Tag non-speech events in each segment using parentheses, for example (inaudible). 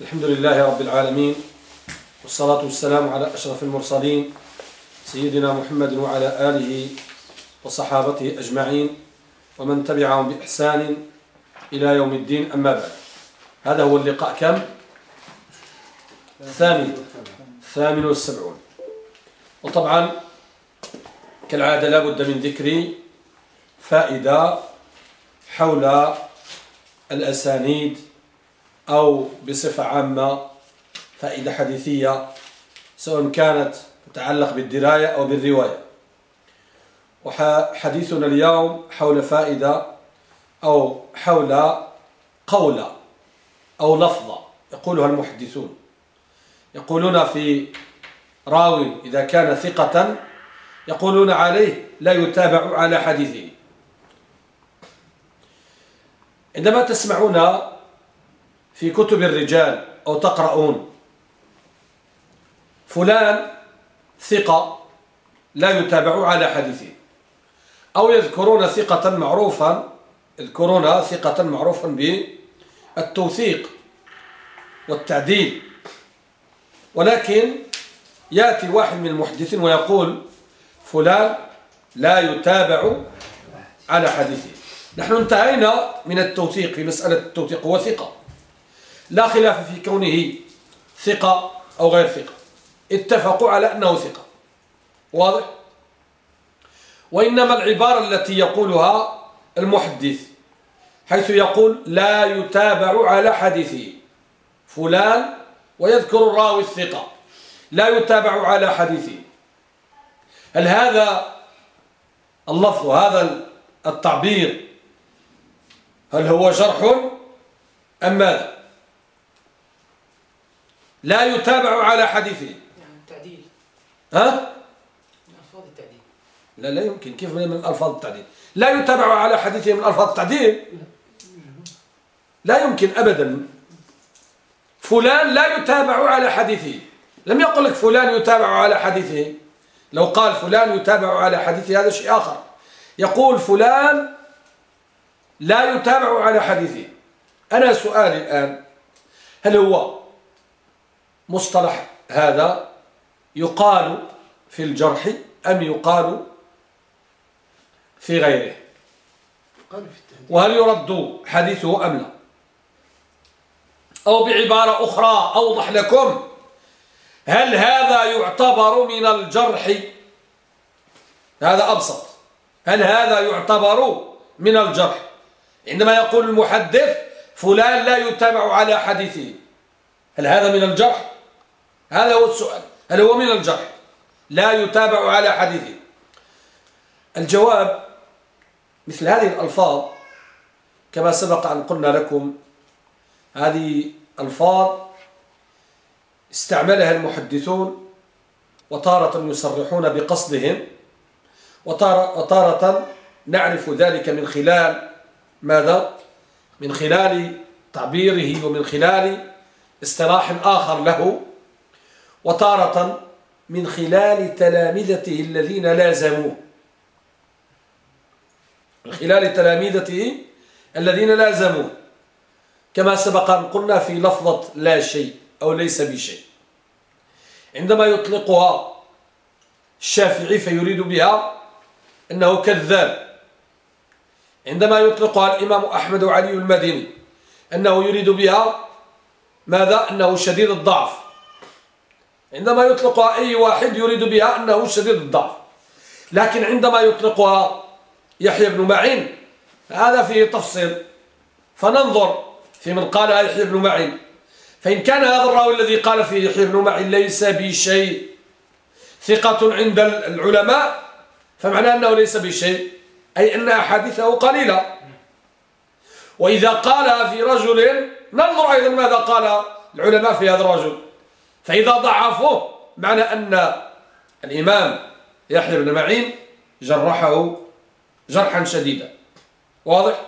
الحمد لله رب العالمين والصلاة والسلام على أشرف المرسلين سيدنا محمد وعلى آله وصحابته أجمعين ومن تبعهم بإحسان إلى يوم الدين أما بعد هذا هو اللقاء كم؟ الثاني الثامن والسبعون وطبعا كالعادة لا بد من ذكر فائدة حول الأسانيد أو بصفة عامة فائدة حديثية سواء كانت تتعلق بالدراية أو بالرواية. وحديثنا اليوم حول فائدة أو حول قولة أو لفظة يقولها المحدثون. يقولون في راوي إذا كان ثقة يقولون عليه لا يتابع على حديثه. عندما تسمعون في كتب الرجال أو تقرؤون. فلان ثقة لا يتابع على حديثه. أو يذكرون ثقة معروفا يذكرون ثقة معروفا بالتوثيق والتعديل. ولكن يأتي واحد من المحدثين ويقول فلان لا يتابع على حديثه. نحن انتهينا من التوثيق في مسألة التوثيق هو ثقة لا خلاف في كونه ثقة أو غير ثقة. اتفقوا على أنه ثقة. واضح؟ وإنما العبارة التي يقولها المحدث حيث يقول لا يتابع على حديثه. فلان ويذكر الراوي الثقة. لا يتابع على حديثه. هل هذا اللفظ هذا التعبير هل هو جرح أم ماذا؟ لا يتابع على حديثه. يعني التعديل. ها؟ من ألفاظ التعديل. لا لا يمكن. كيف من ألفاظ التعديل؟ لا يتابع على حديثه من ألفاظ التعديل. لا يمكن أبدا. فلان لا يتابع على حديثه. لم يقل لك فلان يتابع على حديثه. لو قال فلان يتابع على حديثه هذا شيء آخر. يقول فلان لا يتابع على حديثه. أنا سؤالي الآن هل هو مصطلح هذا يقال في الجرح أم يقال في غيره؟ وهل يرد حديثه أم لا؟ أو بعبارة أخرى أوضح لكم هل هذا يعتبر من الجرح؟ هذا أبسط هل هذا يعتبر من الجرح؟ عندما يقول المحدث فلان لا يتابع على حديثه هل هذا من الجرح؟ هذا هو السؤال. هل هو من الجرح لا يتابع على حديثه. الجواب مثل هذه الألفاظ كما سبق أن قلنا لكم هذه ألفاظ استعملها المحدثون وتارة يصرحون بقصدهم وتارة, نعرف ذلك من خلال ماذا؟ من خلال تعبيره ومن خلال اصطلاح آخر له وتارة من خلال تلامذته الذين لازموه. من خلال تلامذته الذين لازموه. كما سبق أن قلنا في لفظة لا شيء أو ليس بشيء. عندما يطلقها الشافعي فيريد بها أنه كذاب. عندما يطلقها الإمام أحمد وعلي المديني أنه يريد بها ماذا؟ أنه شديد الضعف. عندما يطلقها أي واحد يريد بها أنه شديد الضعف. لكن عندما يطلقها يحيى بن معين هذا فيه تفصيل. فننظر في من قال يحيى بن معين. فإن كان هذا الراوي الذي قال فيه يحيى بن معين ليس بشيء ثقة عند العلماء فمعنى أنه ليس بشيء. أي أن أحاديثه قليلة. وإذا قالها في رجل ننظر أيضا ماذا قال العلماء في هذا الرجل. فإذا ضعفوه معنى أن الإمام يحيى بن معين جرحه جرحا شديدا. واضح؟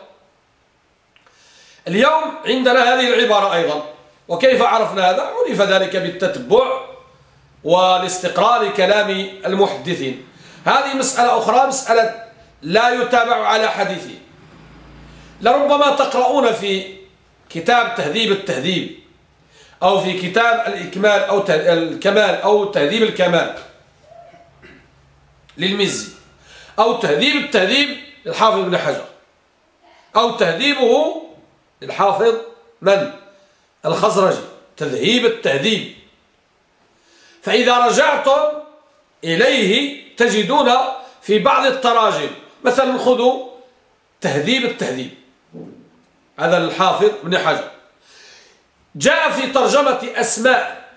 اليوم عندنا هذه العبارة أيضا. وكيف عرفنا هذا؟ عرف ذلك بالتتبع والاستقراء لكلام المحدثين. هذه مسألة أخرى مسألة لا يتابع على حديثه. لربما تقرؤون في كتاب تهذيب التهذيب. أو في كتاب الإكمال أو الكمال أو تهذيب الكمال. للمزي. أو تهذيب التهذيب للحافظ ابن حجر. أو تهذيبه للحافظ من؟ الخزرجي. تذهيب التهذيب. فإذا رجعتم إليه تجدون في بعض التراجم. مثلا خذوا تهذيب التهذيب. هذا الحافظ ابن حجر. جاء في ترجمة أسماء.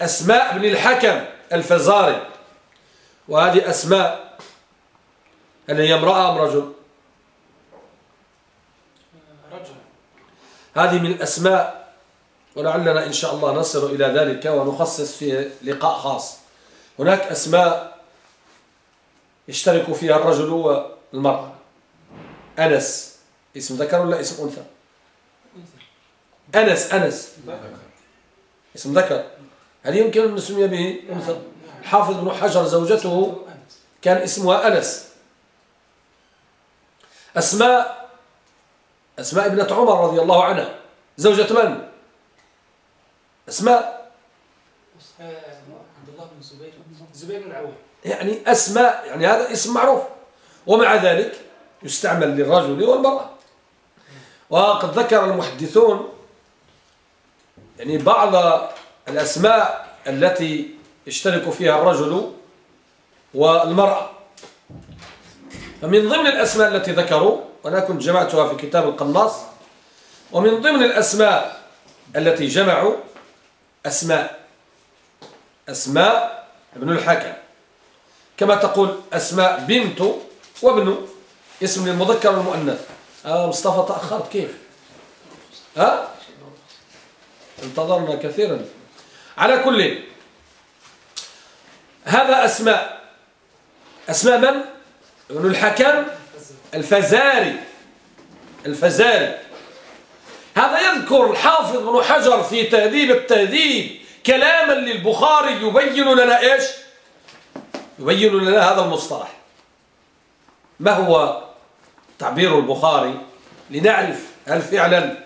أسماء بن الحكم الفزاري. وهذه أسماء هل هي امرأة أم رجل؟ رجل. هذه من الأسماء ولعلنا إن شاء الله نصل إلى ذلك ونخصص في لقاء خاص. هناك أسماء يشترك فيها الرجل والمرأة. أنس. اسم ذكر ولا اسم أنثى؟ أنس أنس. اسم ذكر. هل يمكن أن نسمي به؟ أنثى حافظ بن حجر زوجته كان اسمها أنس. أسماء أسماء ابنة عمر رضي الله عنها. زوجة من؟ أسماء. عبد الله بن زبير زبير بن العوام يعني أسماء يعني هذا اسم معروف. ومع ذلك يستعمل للرجل والمرأة. وقد ذكر المحدثون يعني بعض الأسماء التي يشترك فيها الرجل والمرأة. فمن ضمن الأسماء التي ذكروا وأنا كنت جمعتها في كتاب القناص ومن ضمن الأسماء التي جمعوا أسماء أسماء ابن الحكم. كما تقول أسماء بنت وابن اسم للمذكر والمؤنث. آه مصطفى تأخرت كيف؟ ها؟ انتظرنا كثيرا. على كل هذا أسماء. أسماء من؟ ابن الحكم؟ الفزاري. الفزاري. هذا يذكر الحافظ ابن حجر في تهذيب التهذيب كلاما للبخاري يبين لنا إيش؟ يبين لنا هذا المصطلح. ما هو تعبير البخاري؟ لنعرف هل فعلا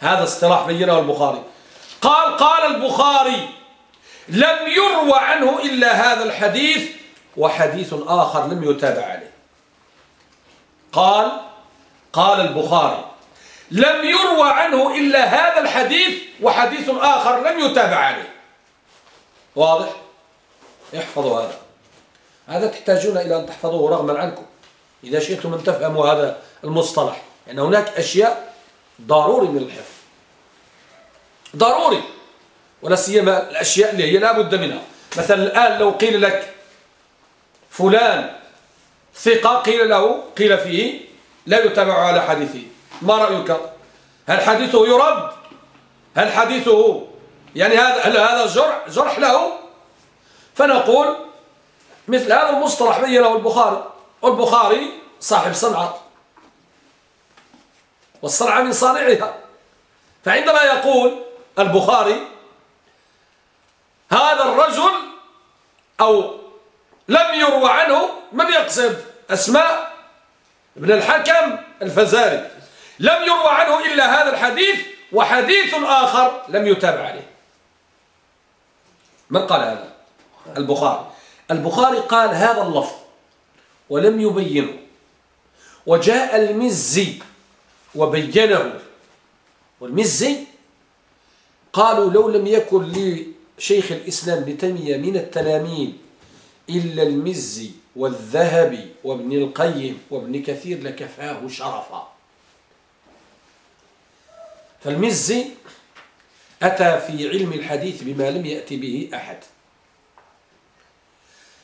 هذا اصطلاح بينه البخاري. قال قال البخاري لم يروى عنه إلا هذا الحديث وحديث آخر لم يتابع عليه. قال قال البخاري لم يروى عنه إلا هذا الحديث وحديث آخر لم يتابع عليه. واضح؟ احفظوا هذا. هذا تحتاجون إلى أن تحفظوه رغما عنكم. إذا شئتم أن تفهموا هذا المصطلح يعني هناك أشياء ضروري من الحفظ. ضروري ولا سيما الأشياء اللي هي لا بد منها. مثلا الآن لو قيل لك فلان ثقة قيل له قيل فيه لا يتابع على حديثه ما رأيك؟ هل حديثه يرد؟ هل حديثه يعني هذا هل هذا جرح جرح له؟ فنقول مثل هذا المصطلح بينه البخاري. والبخاري صاحب صنعة والصنعة من صانعها. فعندما يقول البخاري هذا الرجل أو لم يروى عنه من يقصد أسماء ابن الحكم الفزاري. لم يروى عنه إلا هذا الحديث وحديث آخر لم يتابع عليه. من قال هذا؟ البخاري. البخاري قال هذا اللفظ ولم يبينه. وجاء المزي وبينه. والمزي قالوا لو لم يكن لشيخ الإسلام بتمية من التلاميذ إلا المزي والذهبي وابن القيم وابن كثير لكفاه شرفا. فالمزي أتى في علم الحديث بما لم يأتي به أحد.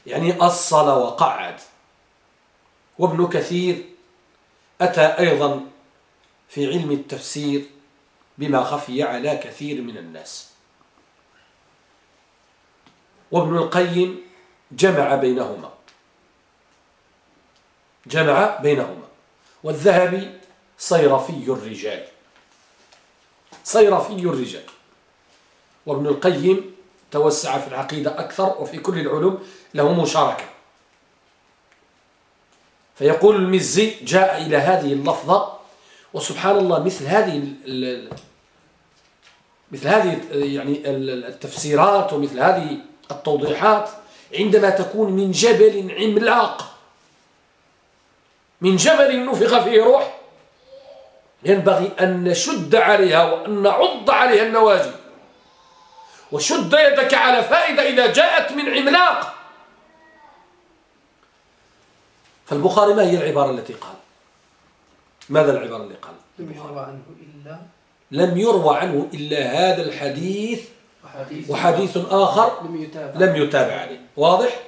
يعني أصل وقعد. وابن كثير أتى أيضا في علم التفسير بما خفي على كثير من الناس. وابن القيم جمع بينهما. جمع بينهما. والذهبي صيرفي الرجال. صيرفي الرجال. وابن القيم توسع في العقيدة أكثر وفي كل العلوم له مشاركة. فيقول المزي جاء إلى هذه اللفظة وسبحان الله مثل هذه مثل هذه يعني التفسيرات ومثل هذه التوضيحات عندما تكون من جبل عملاق. من جبل نفخ فيه روح. ينبغي أن نشد عليها وأن نعض عليها النواجذ. وشد يدك على فائدة إذا جاءت من عملاق. فالبخاري ما هي العبارة التي قال؟ ماذا العبارة اللي قال؟ لم يروى عنه إلا لم يروى عنه إلا هذا الحديث وحديث, آخر. لم يتابع. لم يتابع عليه. واضح؟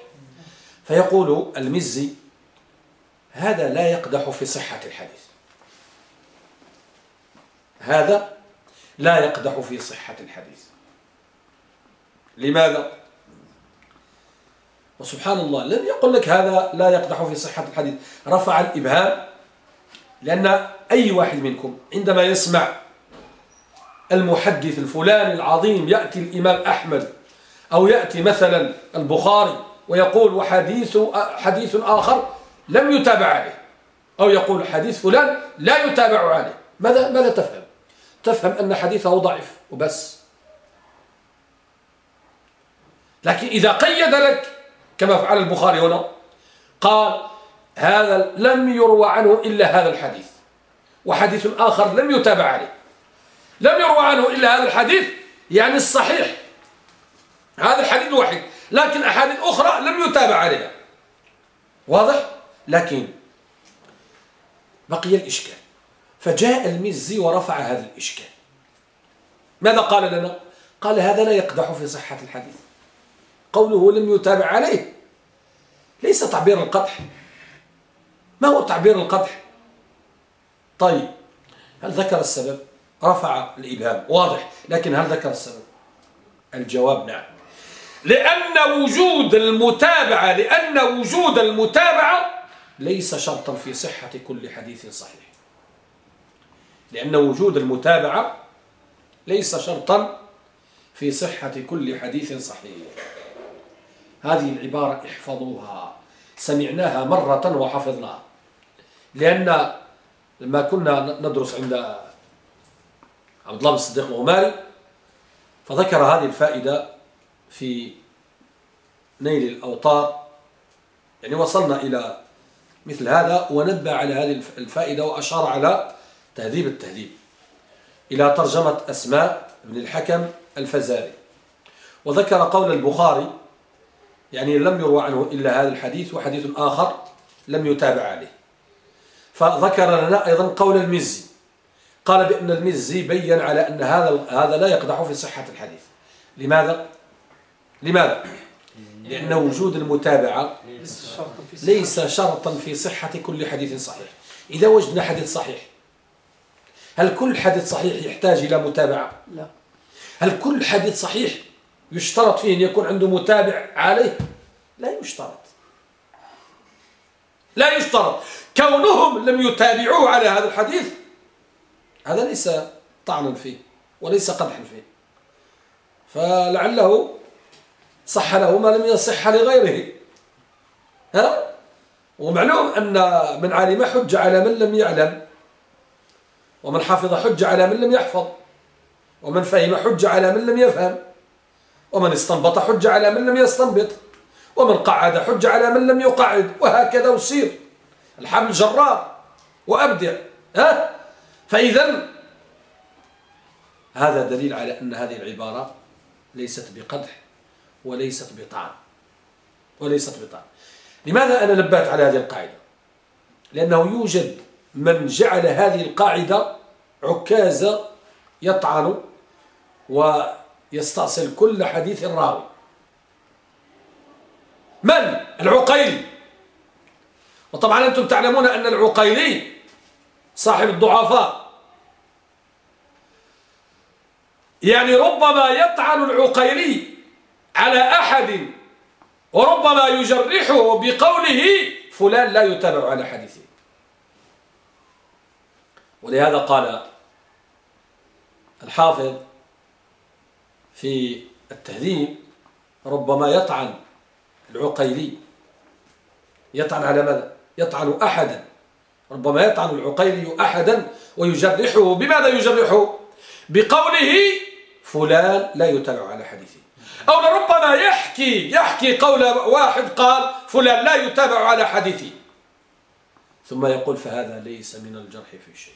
فيقول المزي هذا لا يقدح في صحة الحديث. هذا لا يقدح في صحة الحديث. لماذا؟ وسبحان الله لم يقل لك هذا لا يقدح في صحة الحديث. رفع الإبهام لأن أي واحد منكم عندما يسمع المحدث الفلاني العظيم يأتي الإمام أحمد أو يأتي مثلا البخاري ويقول وحديث حديث آخر لم يتابع عليه أو يقول حديث فلان لا يتابع عليه. ماذا ماذا تفهم؟ تفهم أن حديثه ضعيف وبس. لكن إذا قيد لك كما فعل البخاري هنا قال هذا لم يروى عنه إلا هذا الحديث وحديث آخر لم يتابع عليه. لم يروى عنه إلا هذا الحديث يعني الصحيح. هذا الحديث الوحيد لكن أحاديث أخرى لم يتابع عليها. واضح؟ لكن بقي الإشكال. فجاء المزي ورفع هذا الإشكال. ماذا قال لنا؟ قال هذا لا يقدح في صحة الحديث. قوله لم يتابع عليه. ليس تعبير القدح. ما هو تعبير القدح؟ طيب هل ذكر السبب؟ رفع الإبهام. واضح. لكن هل ذكر السبب؟ الجواب نعم. لأن وجود المتابعة لأن وجود المتابعة ليس شرطا في صحة كل حديث صحيح. لأن وجود المتابعة ليس شرطا في صحة كل حديث صحيح. هذه العبارة احفظوها. سمعناها مرة وحفظناها. لأن لما كنا ندرس عند عبد الله بن الصديق الغماري فذكر هذه الفائدة في نيل الأوطار يعني وصلنا إلى مثل هذا ونبه على هذه الفائدة وأشار على تهذيب التهذيب. إلى ترجمة أسماء بن الحكم الفزاري. وذكر قول البخاري يعني لم يروى عنه إلا هذا الحديث وحديث آخر لم يتابع عليه. فذكر لنا أيضا قول المزي. قال بأن المزي بين على أن هذا هذا لا يقدح في صحة الحديث لماذا؟ لماذا؟ لأن وجود المتابعة ليس شرطا في صحة كل حديث صحيح إذا وجدنا حديث صحيح هل كل حديث صحيح يحتاج إلى متابعة؟ لا هل كل حديث صحيح يشترط فيه أن يكون عنده متابع عليه؟ لا يشترط لا يشترط كونهم لم يتابعوه على هذا الحديث هذا ليس طعنا فيه وليس قدحا فيه. فلعله صح له ما لم يصح لغيره. ها؟ ومعلوم أن من علم حج على من لم يعلم. ومن حفظ حج على من لم يحفظ. ومن فهم حج على من لم يفهم. ومن استنبط حج على من لم يستنبط. ومن قعد حج على من لم يقعد. وهكذا وسير الحمل جرار وأبدع. ها؟ فإذا هذا دليل على أن هذه العبارة ليست بقدح وليست بطعن وليست بطعن. لماذا أنا نبهت على هذه القاعدة؟ لأنه يوجد من جعل هذه القاعدة عكازة يطعن ويستأصل كل حديث راوي. من؟ العقيلي. وطبعا أنتم تعلمون أن العقيلي صاحب الضعفاء. يعني ربما يطعن العقيلي على أحد وربما يجرحه بقوله فلان لا يتابع على حديثه ولهذا قال الحافظ في التهذيب ربما يطعن العقيلي. يطعن على ماذا؟ يطعن أحدا. ربما يطعن العقيلي أحدا ويجرحه. بماذا يجرحه؟ بقوله فلان لا يتابع على حديثه أو لربما يحكي يحكي قول واحد قال فلان لا يتابع على حديثه ثم يقول فهذا ليس من الجرح في شيء.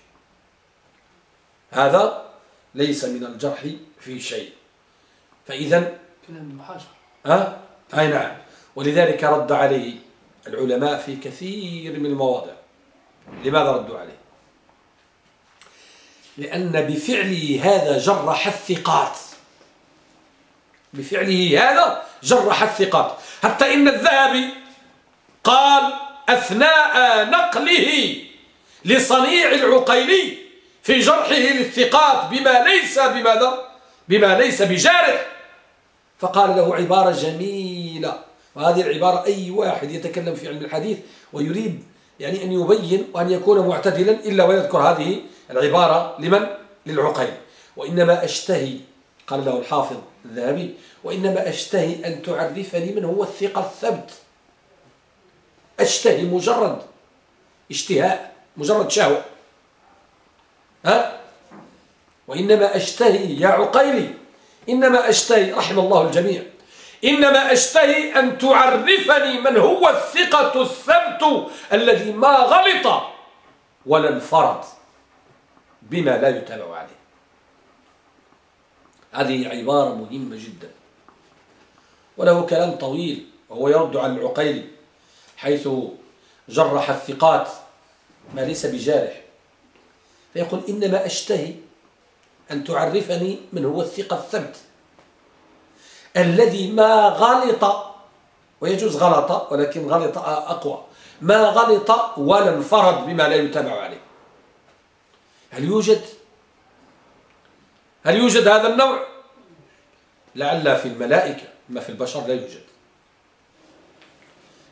هذا ليس من الجرح في شيء. فإذا كلام محاجر ها؟ أي نعم. ولذلك رد عليه العلماء في كثير من المواضع. لماذا ردوا عليه؟ لأن بفعله هذا جرح الثقات. بفعله هذا جرح الثقات. حتى إن الذهبي قال أثناء نقله لصنيع العقيلي في جرحه للثقات بما ليس بماذا؟ بما ليس بجارح. فقال له عبارة جميلة. وهذه العبارة أي واحد يتكلم في علم الحديث ويريد يعني أن يبين وأن يكون معتدلا إلا ويذكر هذه العبارة لمن؟ للعقيل. وإنما أشتهي قال له الحافظ الذهبي وإنما أشتهي أن تعرفني من هو الثقة الثبت. أشتهي مجرد اشتهاء مجرد شهوة. ها؟ وإنما أشتهي يا عقيلي إنما أشتهي رحم الله الجميع إنما أشتهي أن تعرفني من هو الثقة الثبت الذي ما غلط ولا انفرد. بما لا يتابع عليه. هذه عبارة مهمة جدا. وله كلام طويل وهو يرد على العقيلي حيث جرح الثقات ما ليس بجارح. فيقول إنما أشتهي أن تعرفني من هو الثقة الثبت الذي ما غلط ويجوز غلط ولكن غلط أقوى ما غلط ولا انفرد بما لا يتابع عليه. هل يوجد؟ هل يوجد هذا النوع؟ لعل في الملائكة ما في البشر لا يوجد.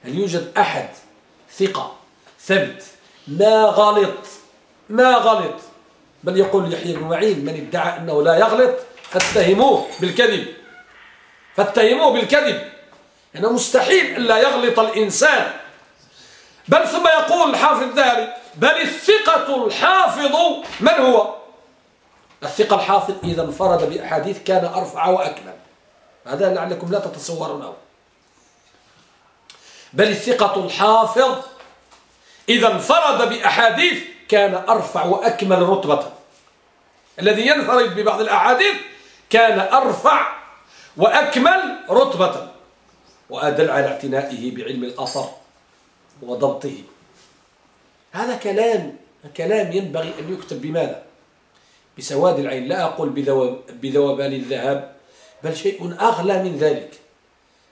هل يوجد أحد ثقة ثبت ما غلط؟ ما غلط. بل يقول يحيى بن معين من ادعى أنه لا يغلط فاتهموه بالكذب. فاتهموه بالكذب. أنه مستحيل ألا يغلط الإنسان. بل ثم يقول الحافظ الذهبي بل الثقة الحافظ من هو؟ الثقة الحافظ إذا انفرد بأحاديث كان أرفع وأكمل. هذا لعلكم لا تتصورونه بل الثقة الحافظ إذا انفرد بأحاديث كان أرفع وأكمل رتبة. الذي ينفرد ببعض الأحاديث كان أرفع وأكمل رتبة. وأدل على اعتنائه بعلم الأثر. وضبطه. هذا كلام كلام ينبغي أن يكتب بماذا؟ بسواد العين. لا أقول بذوبان الذهب بل شيء أغلى من ذلك.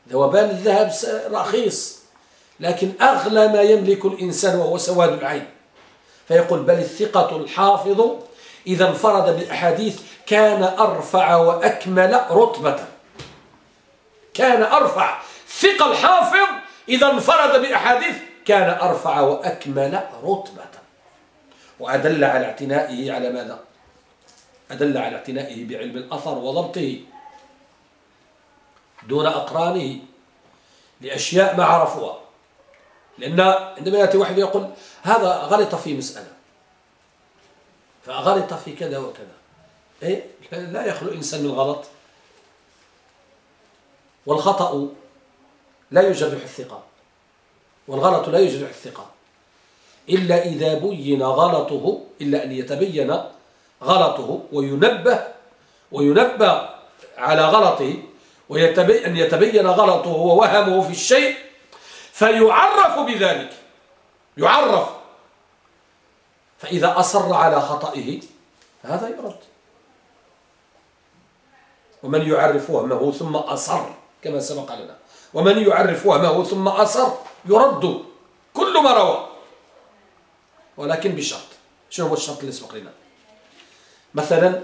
ذوبان الذهب رخيص لكن أغلى ما يملك الإنسان وهو سواد العين. فيقول بل الثقة الحافظ إذا انفرد بالأحاديث كان أرفع وأكمل رتبة. كان أرفع. ثقة الحافظ إذا انفرد بأحاديث كان أرفع وأكمل رتبة. وأدل على اعتنائه على ماذا؟ أدل على اعتنائه بعلم الأثر وضبطه. دون أقرانه لأشياء ما عرفوها. لأن عندما يأتي واحد يقول هذا غلط في مسألة. فغلط في كذا وكذا. إيه؟ لا يخلو إنسان من غلط. والخطأ لا يجرح الثقة. والغلط لا يجرح الثقة. إلا إذا بين غلطه إلا أن يتبين غلطه وينبه وينبه على غلطه وأن يتبين غلطه ووهمه في الشيء فيعرف بذلك. يعرف. فإذا أصر على خطئه هذا يرد. ومن يعرف وهمه ثم أصر كما سبق لنا. ومن يعرف وهمه ثم أصر يرد كل ما روى. ولكن بشرط. شنو هو الشرط اللي سبق لنا؟ مثلا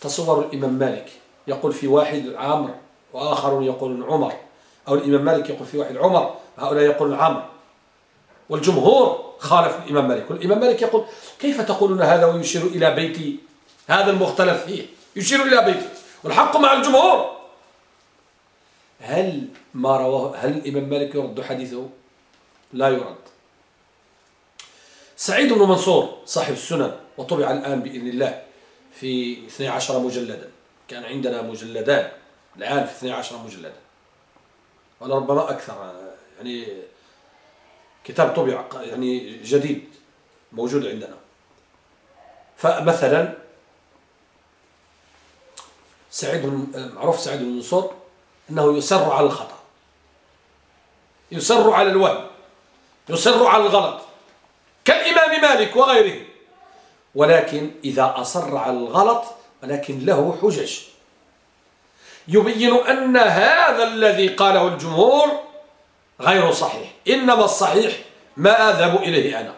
تصور الإمام مالك يقول في واحد عامر وآخر يقول عمر أو الإمام مالك يقول في واحد عمر هؤلاء يقولون عمر والجمهور خالف الإمام مالك. والإمام مالك يقول كيف تقولون هذا ويشير إلى بيتي؟ هذا المختلف فيه. يشير إلى بيتي. والحق مع الجمهور. هل ما رواه هل الإمام مالك يرد حديثه؟ لا يرد. سعيد بن منصور صاحب السنن وطبع الآن بإذن الله في 12 مجلدا. كان عندنا مجلدان الآن في 12 مجلدا. ولربما أكثر يعني كتاب طبع يعني جديد موجود عندنا. فمثلا سعيد معروف سعيد بن منصور أنه يسر على الخطأ. يسر على الوهم. يسر على الغلط. كالإمام مالك وغيره. ولكن إذا أصر على الغلط ولكن له حجج. يبين أن هذا الذي قاله الجمهور غير صحيح. إنما الصحيح ما أذهب إليه أنا.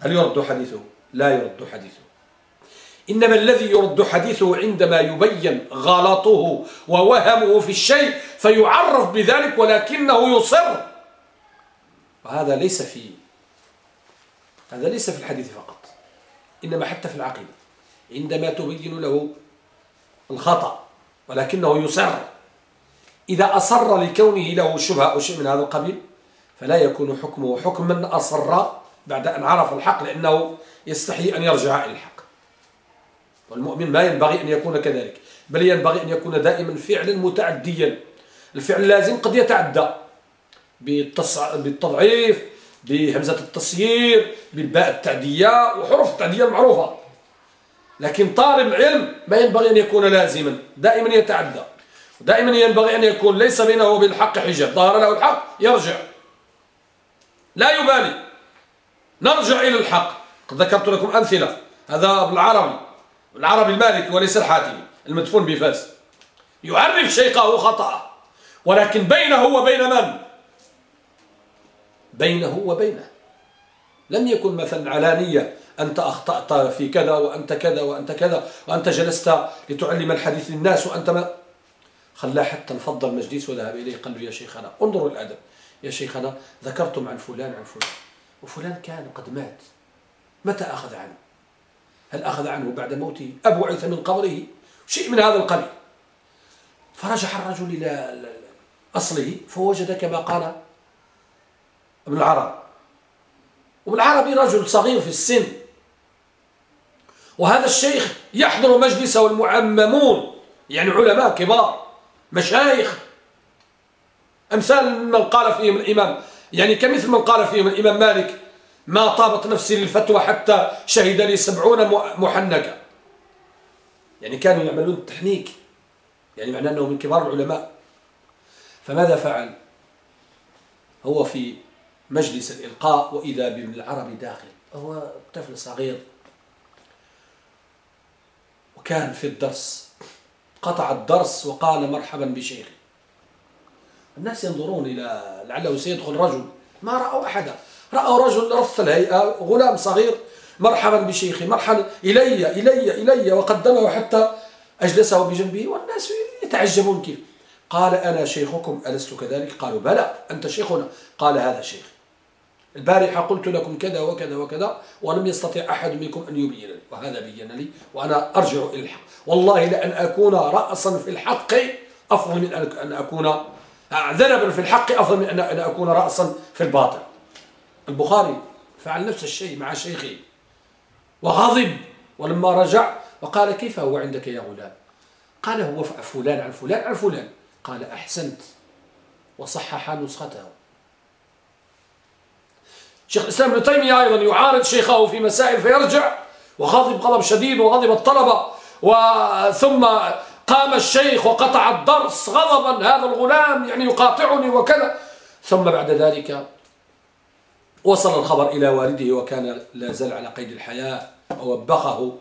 هل يرد حديثه؟ لا يرد حديثه. إنما الذي يرد حديثه عندما يبين غلطه ووهمه في الشيء فيعرف بذلك ولكنه يصر. وهذا ليس في هذا ليس في الحديث فقط إنما حتى في العقيدة. عندما تبين له الخطأ ولكنه يصر إذا أصر لكونه له شبهة أو شيء من هذا القبيل فلا يكون حكمه حكم من أصر بعد أن عرف الحق لأنه يستحي أن يرجع إلى الحق. والمؤمن ما ينبغي أن يكون كذلك بل ينبغي أن يكون دائما فعلا متعديا. الفعل اللازم قد يتعدى بالتضعيف بهمزة التصيير بالباء التعدية وحروف التعدية المعروفة. لكن طالب العلم ما ينبغي أن يكون لازما دائما يتعدى. دائما ينبغي أن يكون ليس بينه وبين الحق حجاب. ظهر له الحق يرجع. لا يبالي. نرجع إلى الحق. قد ذكرت لكم أمثلة. هذا بالعربي العربي المالكي وليس الحاتمي المدفون بفاس. يعرف شيخه خطأ ولكن بينه وبين من؟ بينه وبينه. لم يكن مثلا علانية أنت أخطأت في كذا وأنت كذا وأنت كذا وأنت جلست لتعلم الحديث للناس وأنت ما؟ خلاه حتى انفض المجلس وذهب إليه قال له يا شيخنا انظروا الأدب. يا شيخنا ذكرتم عن فلان عن فلان. وفلان كان قد مات. متى أخذ عنه؟ هل أخذ عنه بعد موته أبو عيث من قبره؟ شيء من هذا القبيل. فرجع الرجل إلى أصله فوجد كما قال ابن العرب. وابن العربي رجل صغير في السن. وهذا الشيخ يحضر مجلسه والمعممون يعني علماء كبار مشايخ. أمثال من قال فيهم الإمام يعني كمثل من قال فيهم الإمام مالك ما طابت نفسي للفتوى حتى شهد لي سبعون محنكة يعني كانوا يعملون التحنيك يعني معناه أنه من كبار العلماء. فماذا فعل؟ هو في مجلس الإلقاء وإذا بابن العربي داخل. هو طفل صغير. وكان في الدرس. قطع الدرس وقال مرحبا بشيخي الناس ينظرون إلى لعله سيدخل رجل. ما رأوا أحدا. رأوا رجل رف الهيئة غلام صغير مرحبا بشيخي مرحبا إلي إلي إلي وقدمه حتى أجلسه بجنبه والناس يتعجبون كيف. قال أنا شيخكم ألست كذلك؟ قالوا بلى أنت شيخنا. قال هذا شيخ. البارحة قلت لكم كذا وكذا وكذا ولم يستطع أحد منكم أن يبين لي وهذا بين لي وأنا أرجع إلى الحق. والله لأن أكون رأسا في الحق أفضل من أن أكون ذنبا في الحق أفضل من أن أكون رأسا في الباطل. البخاري فعل نفس الشيء مع شيخه وغضب ولما رجع وقال كيف هو عندك يا غلام؟ قال هو فلان عن فلان عن فلان. قال أحسنت. وصحح نسخته. شيخ الإسلام ابن تيمية أيضا يعارض شيخه في مسائل فيرجع وغضب غضب شديد وغضب الطلبة. وثم قام الشيخ وقطع الدرس غضبا. هذا الغلام يعني يقاطعني وكذا. ثم بعد ذلك وصل الخبر إلى والده وكان لا زال على قيد الحياة ووبخه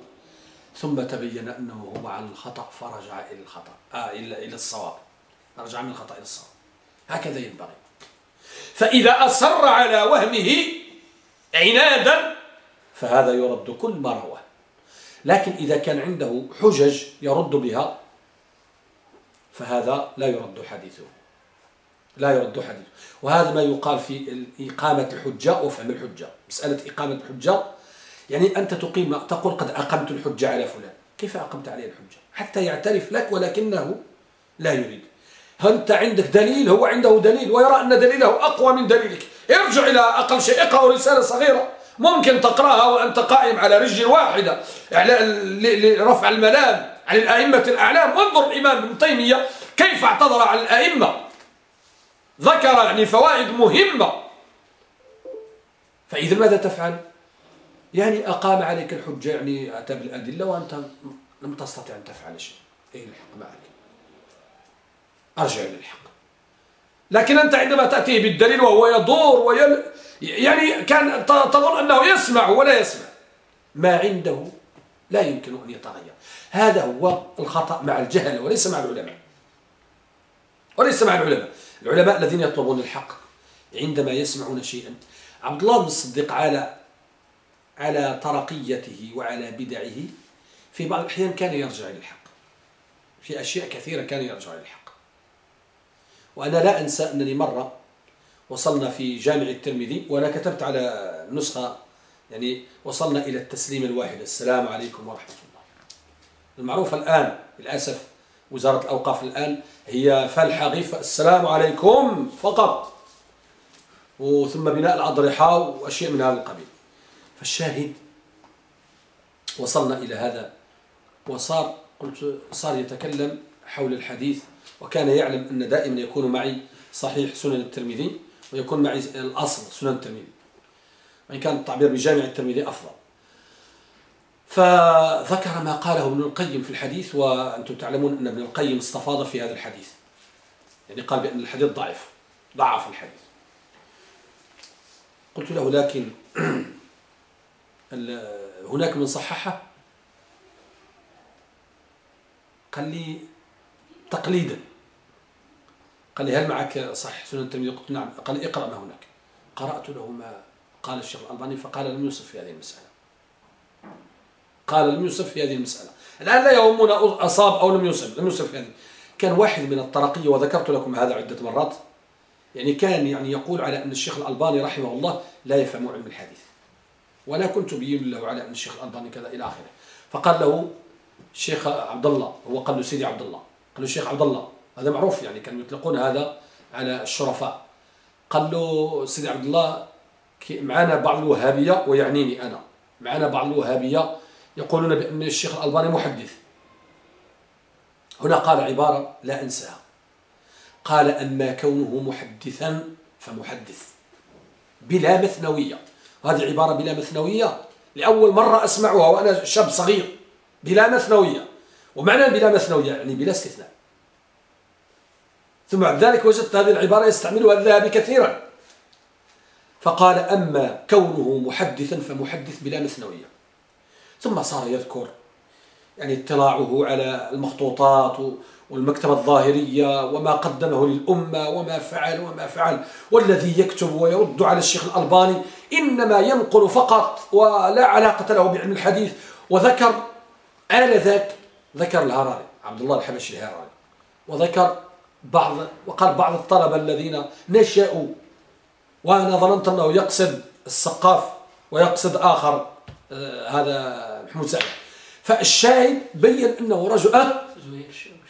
ثم تبين أنه هو على الخطأ فرجع إلى الخطأ آه إلى الصواب. رجع من الخطأ إلى الصواب. هكذا ينبغي. فإذا أصر على وهمه عنادا فهذا يرد كل ما رواه. لكن إذا كان عنده حجج يرد بها فهذا لا يرد حديثه. لا يرد حديثه وهذا ما يقال في إقامة الحجة وفهم الحجة. مسألة إقامة الحجة يعني أنت تقيم تقول قد أقمت الحجة على فلان. كيف أقمت عليه الحجة؟ حتى يعترف لك ولكنه لا يريد. أنت عندك دليل؟ هو عنده دليل ويرى أن دليله أقوى من دليلك. ارجع إلى أقل شيء اقرأ رسالة صغيرة. ممكن تقرأها وأنت قائم على رجل واحدة. لرفع الملام عن الأئمة الأعلام. وانظر الإمام ابن تيمية كيف اعتذر عن الأئمة. ذكر يعني فوائد مهمة. فإذا ماذا تفعل؟ يعني أقام عليك الحجة يعني أتى بالأدلة وأنت لم تستطع أن تفعل شيء. أي الحق معك أرجع للحق لكن أنت عندما تأتي بالدليل وهو يدور ويل يعني كان تظن أنه يسمع ولا يسمع. ما عنده لا يمكن أن يتغير. هذا هو الخطأ مع الجهل وليس مع العلماء. وليس مع العلماء. العلماء الذين يطلبون الحق عندما يسمعون شيئا. عبد الله بن الصديق على على طرقيته وعلى بدعه في بعض الأحيان كان يرجع إلى الحق. في أشياء كثيرة كان يرجع إلى الحق. وأنا لا أنسى أنني مرة وصلنا في جامع الترمذي وأنا كتبت على النسخة يعني وصلنا إلى التسليم الواحد. السلام عليكم ورحمة الله. المعروف الآن للأسف وزارة الأوقاف الآن هي فلحة غيف. السلام عليكم فقط. وثم بناء الأضرحة وأشياء من هذا القبيل. فالشاهد وصلنا إلى هذا. وصار قلت صار يتكلم حول الحديث وكان يعلم أن دائما يكون معي صحيح سنن الترمذي ويكون معي الأصل سنن الترمذي. وإن كان التعبير بجامع الترمذي أفضل. فذكر ما قاله ابن القيم في الحديث وأنتم تعلمون أن ابن القيم استفاض في هذا الحديث. يعني قال بأن الحديث ضعيف ضعف الحديث. قلت له لكن (clears throat) هناك من صححه؟ قال لي تقليدا. قال لي هل معك صحيح سنن الترمذي؟ قلت نعم. قال اقرأ ما هناك. قرأت له ما قال الشيخ الألباني فقال لم يوصف في هذه المسألة. قال لم يوصف في هذه المسألة. الآن لا يهمنا أصاب أو لم يوصف لم يوصف في هذه. كان واحد من الطرقية وذكرت لكم هذا عدة مرات يعني كان يعني يقول على أن الشيخ الألباني رحمه الله لا يفهم علم الحديث. وأنا كنت بين له على أن الشيخ الألباني كذا إلى آخره. فقال له الشيخ عبد الله هو قال له سيدي عبد الله قال له الشيخ عبد الله هذا معروف يعني كانوا يطلقون هذا على الشرفاء. قال له سيدي عبد الله معنا بعض الوهابية ويعنيني أنا معنا بعض الوهابية يقولون بأن الشيخ الألباني محدث. هنا قال عبارة لا أنساها. قال أما كونه محدثا فمحدث. بلا مثنوية. وهذه عبارة بلا مثنوية. لأول مرة أسمعها وأنا شاب صغير. بلا مثنوية. ومعنى بلا مثنوية يعني بلا استثناء. ثم بعد ذلك وجدت هذه العبارة يستعملها الذهبي كثيرا. فقال أما كونه محدثا فمحدث بلا مثنوية. ثم صار يذكر يعني اطلاعه على المخطوطات والمكتبة الظاهرية وما قدمه للأمة وما فعل وما فعل والذي يكتب ويرد على الشيخ الألباني إنما ينقل فقط ولا علاقة له بعلم الحديث وذكر آنذاك ذكر الهراري عبد الله الحبشي الهراري وذكر بعض وقال بعض الطلبة الذين نشأوا وأنا ظننت أنه يقصد السقاف ويقصد آخر آه هذا محمود سعيد فالشاهد بين أنه رجل آه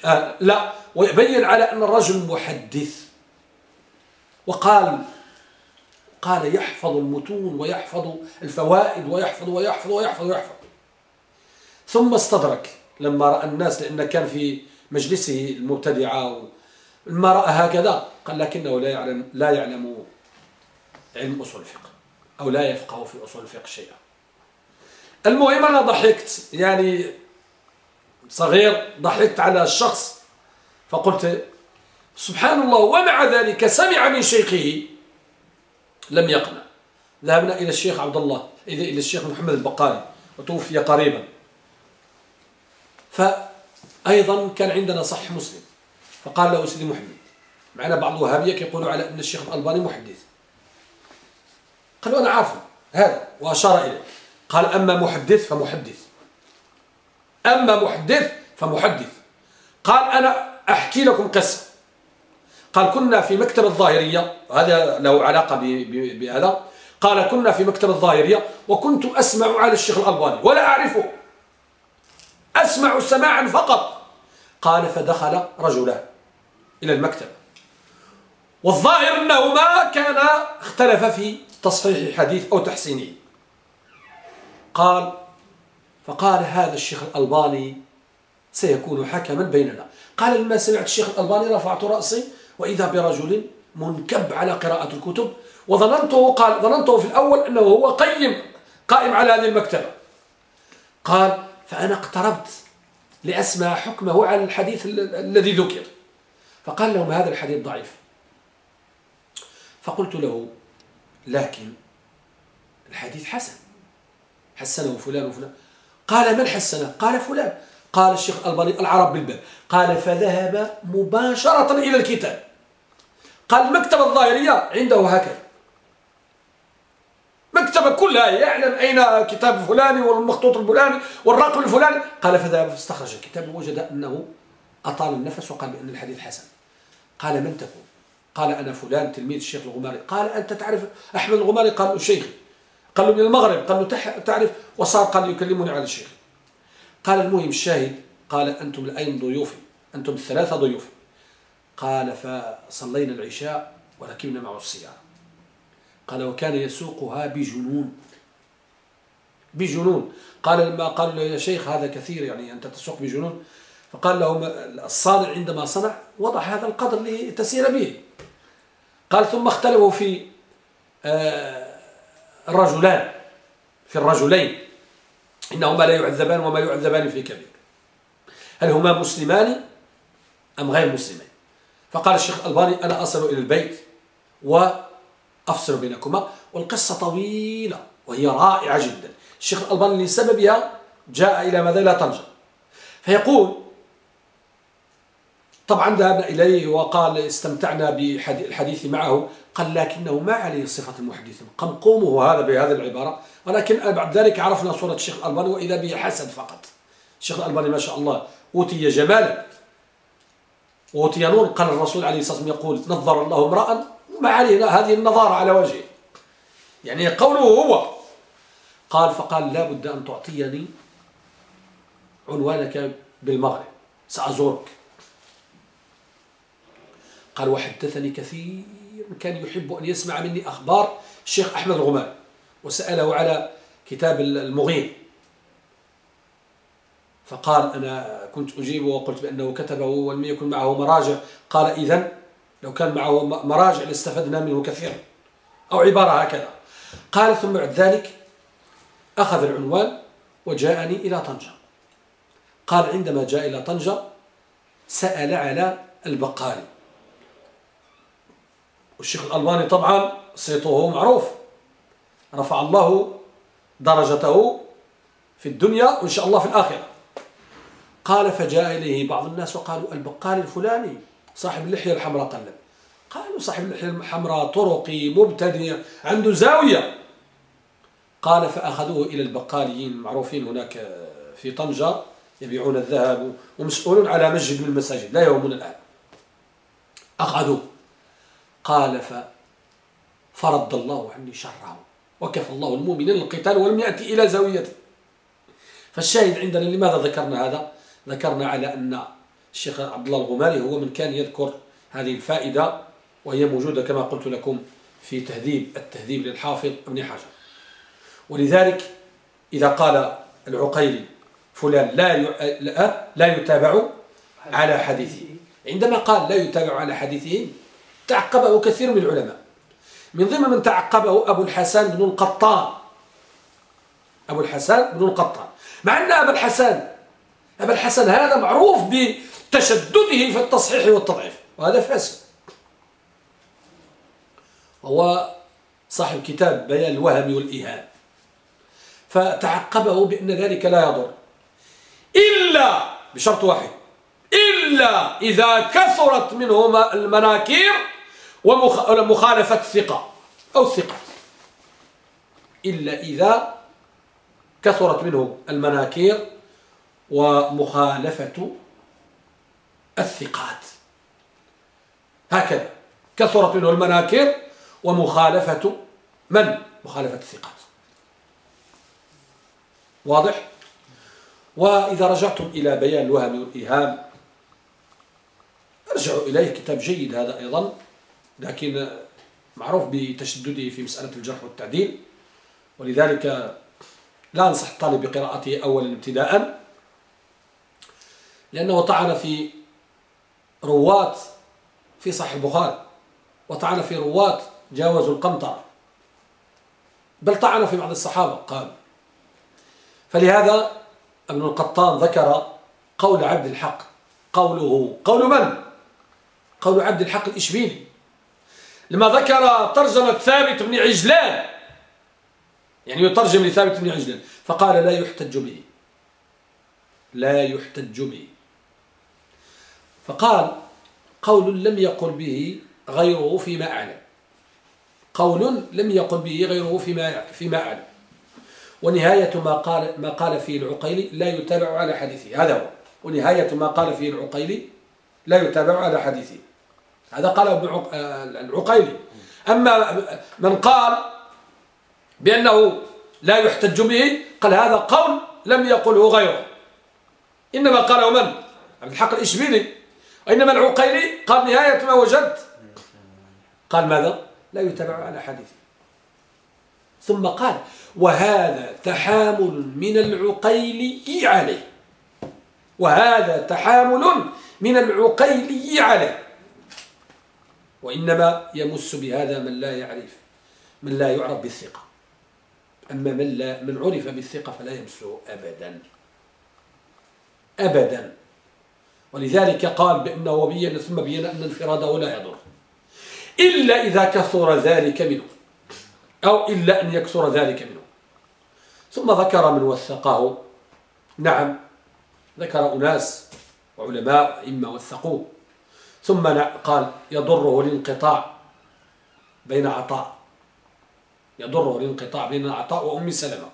آه لا. ويبين على أن الرجل محدث. وقال قال يحفظ المتون ويحفظ الفوائد ويحفظ ويحفظ ويحفظ ويحفظ. ثم استدرك لما رأى الناس لأن كان في مجلسه المبتدعة لما رأى هكذا. قال لكنه لا يعلم لا يعلم علم أصول الفقه أو لا يفقه في أصول الفقه شيئا. المهم أنا ضحكت يعني صغير ضحكت على الشخص فقلت سبحان الله ومع ذلك سمع من شيخه لم يقنع. ذهبنا إلى الشيخ عبد الله إلى الشيخ محمد البقالي وتوفي قريبا. فأيضا كان عندنا صح مسلم فقال له سيدي محمد معنا بعض الوهابية يقولوا على أن الشيخ الألباني محدث. قالوا أنا عارفه هذا وأشار إليه. قال أما محدث فمحدث. أما محدث فمحدث. قال أنا أحكي لكم قصة. قال كنا في مكتب الظاهرية هذا له علاقة بهذا. قال كنا في مكتب الظاهرية وكنت أسمع على الشيخ الألباني ولا أعرفه. أسمع سماعا فقط. قال فدخل رجلان إلى المكتب. والظاهر أنهما كان اختلف في تصحيح حديث أو تحسينه. قال فقال هذا الشيخ الألباني سيكون حكما بيننا. قال لما سمعت الشيخ الألباني رفعت رأسي وإذا برجل منكب على قراءة الكتب وظننته قال ظننته في الأول أنه هو قيم قائم على هذه المكتبة. قال فأنا اقتربت لأسمع حكمه على الحديث الذي ذكر. فقال لهم هذا الحديث ضعيف. فقلت له لكن الحديث حسن. حسنه فلان وفلان. قال من حسنه؟ قال فلان. قال الشيخ الباني العرب بالباب قال فذهب مباشرة إلى الكتاب. قال المكتبة الظاهرية عنده هكذا. مكتبة كلها يعلم أين كتاب الفلاني والمخطوط الفلاني والرقم الفلاني. قال فذهب فاستخرج الكتاب ووجد أنه أطال النفس وقال بأن الحديث حسن. قال من تكون قال أنا فلان تلميذ الشيخ الغماري. قال أنت تعرف أحمد الغماري؟ قال شيخي. قال له من المغرب قال له تعرف؟ وصار قال يكلمني على الشيخ. قال المهم الشاهد قال أنتم الآن ضيوفي أنتم الثلاثة ضيوفي قال فصلينا العشاء وركبنا معه السيارة. قال وكان يسوقها بجنون. بجنون. قال لما قال له يا شيخ هذا كثير يعني أنت تسوق بجنون. فقال له الصانع عندما صنع وضع هذا القدر لتسير به. قال ثم اختلفوا في آه، الرجلان في الرجلين. إنهما لا يعذبان وما يعذبان في كبير. هل هما مسلمان أم غير مسلمين؟ فقال الشيخ الألباني أنا أصل إلى البيت وأفصل بينكما والقصة طويلة وهي رائعة جدا. الشيخ الألباني لسببها جاء إلى ماذا؟ لا طنجة. فيقول طبعا ذهبنا إليه وقال استمتعنا بالحديث معه. قال لكنه ما عليه صفة المحدث. قمقومه هذا بهذه العبارة. ولكن بعد ذلك عرفنا صورة الشيخ الألباني وإذا به حسد فقط. الشيخ الألباني ما شاء الله أوتي جمالا. وأوتي نور. قال الرسول عليه الصلاة والسلام يقول نظر الله امرأ ما عليه هذه النظارة على وجهه. يعني قوله هو. قال فقال لا بد أن تعطيني عنوانك بالمغرب. سأزورك. قال وحدثني كثير كان يحب أن يسمع مني أخبار الشيخ أحمد الغماري وسأله على كتاب المغير. فقال أنا كنت أجيبه وقلت بأنه كتبه ولم يكن معه مراجع. قال إذن لو كان معه مراجع لاستفدنا منه كثيرا. أو عبارة هكذا. قال ثم بعد ذلك أخذ العنوان وجاءني إلى طنجة. قال عندما جاء إلى طنجة سأل على البقالي. والشيخ الألباني طبعا صيته معروف. رفع الله درجته في الدنيا وإن شاء الله في الآخرة. قال فجاء إليه بعض الناس وقالوا البقال الفلاني صاحب اللحية الحمراء قلب قالوا صاحب اللحية الحمراء طرقي مبتدئ عنده زاوية. قال فأخذوه إلى البقاليين المعروفين هناك في طنجة يبيعون الذهب ومسؤولون على مسجد من المساجد لا يهمون الآن. أخذوه. قال فرد الله عني شره وكفى الله المؤمنين القتال ولم يأتي إلى زاويته فالشاهد عندنا لماذا ذكرنا هذا؟ ذكرنا على أن الشيخ عبد الله الغماري هو من كان يذكر هذه الفائدة وهي موجودة كما قلت لكم في تهذيب التهذيب للحافظ ابن حجر. ولذلك إذا قال العقيلي فلان لا لا يتابع على حديثه. عندما قال لا يتابع على حديثه تعقبه كثير من العلماء. من ضمن من تعقبه أبو الحسن بن القطان. أبو الحسن بن القطان. مع أن أبا الحسن أبا الحسن هذا معروف بتشدده في التصحيح والتضعيف وهذا فاسد وهو صاحب كتاب بيان الوهم والإيهام. فتعقبه بأن ذلك لا يضر. إلا بشرط واحد إلا إذا كثرت منهما المناكير ومخالفة الثقة أو الثقة إلا إذا كثرت منه المناكير ومخالفة الثقات. هكذا. كثرت منه المناكير ومخالفة من؟ مخالفة الثقات. واضح؟ وإذا رجعتم إلى بيان الوهم والإيهام أرجعوا إليه. كتاب جيد هذا أيضا. لكن معروف بتشدده في مسألة الجرح والتعديل ولذلك لا أنصح الطالب بقراءته أولا ابتداء لأنه طعن في رواة في صحيح البخاري وطعن في رواة جاوزوا القنطرة بل طعن في بعض الصحابة قال فلهذا ابن القطان ذكر قول عبد الحق قوله قول من؟ قول عبد الحق الإشبيلي لما ذكر ترجمة ثابت بن عجلان يعني يترجم لثابت بن عجلان فقال لا يحتج به. لا يحتج به. فقال قول لم يقل به غيره فيما أعلم. قول لم يقل به غيره فيما فيما أعلم. ونهاية ما قال ما قال فيه العقيلي لا يتابع على حديثه. هذا هو. ونهاية ما قال فيه العقيلي لا يتابع على حديثه. هذا قال ابن العقيلي. أما من قال بأنه لا يحتج به قال هذا قول لم يقله غيره. إنما قاله من؟ عبد الحق الإشبيلي. وإنما العقيلي قال نهاية ما وجدت قال ماذا؟ لا يتابع على حديثه ثم قال وهذا تحامل من العقيلي عليه. وهذا تحامل من العقيلي عليه. وإنما يمس بهذا من لا يعرف من لا يعرف بالثقة. أما من, لا من عرف بالثقة فلا يمسه أبدا. أبدا. ولذلك قال بأنه بين ثم بين أن انفراده لا يضر. إلا إذا كثر ذلك منه. أو إلا أن يكثر ذلك منه. ثم ذكر من وثقه. نعم ذكر أناس وعلماء إما وثقوه. ثم قال يضره الانقطاع بين عطاء. يضره الانقطاع بين عطاء وأم سلمة.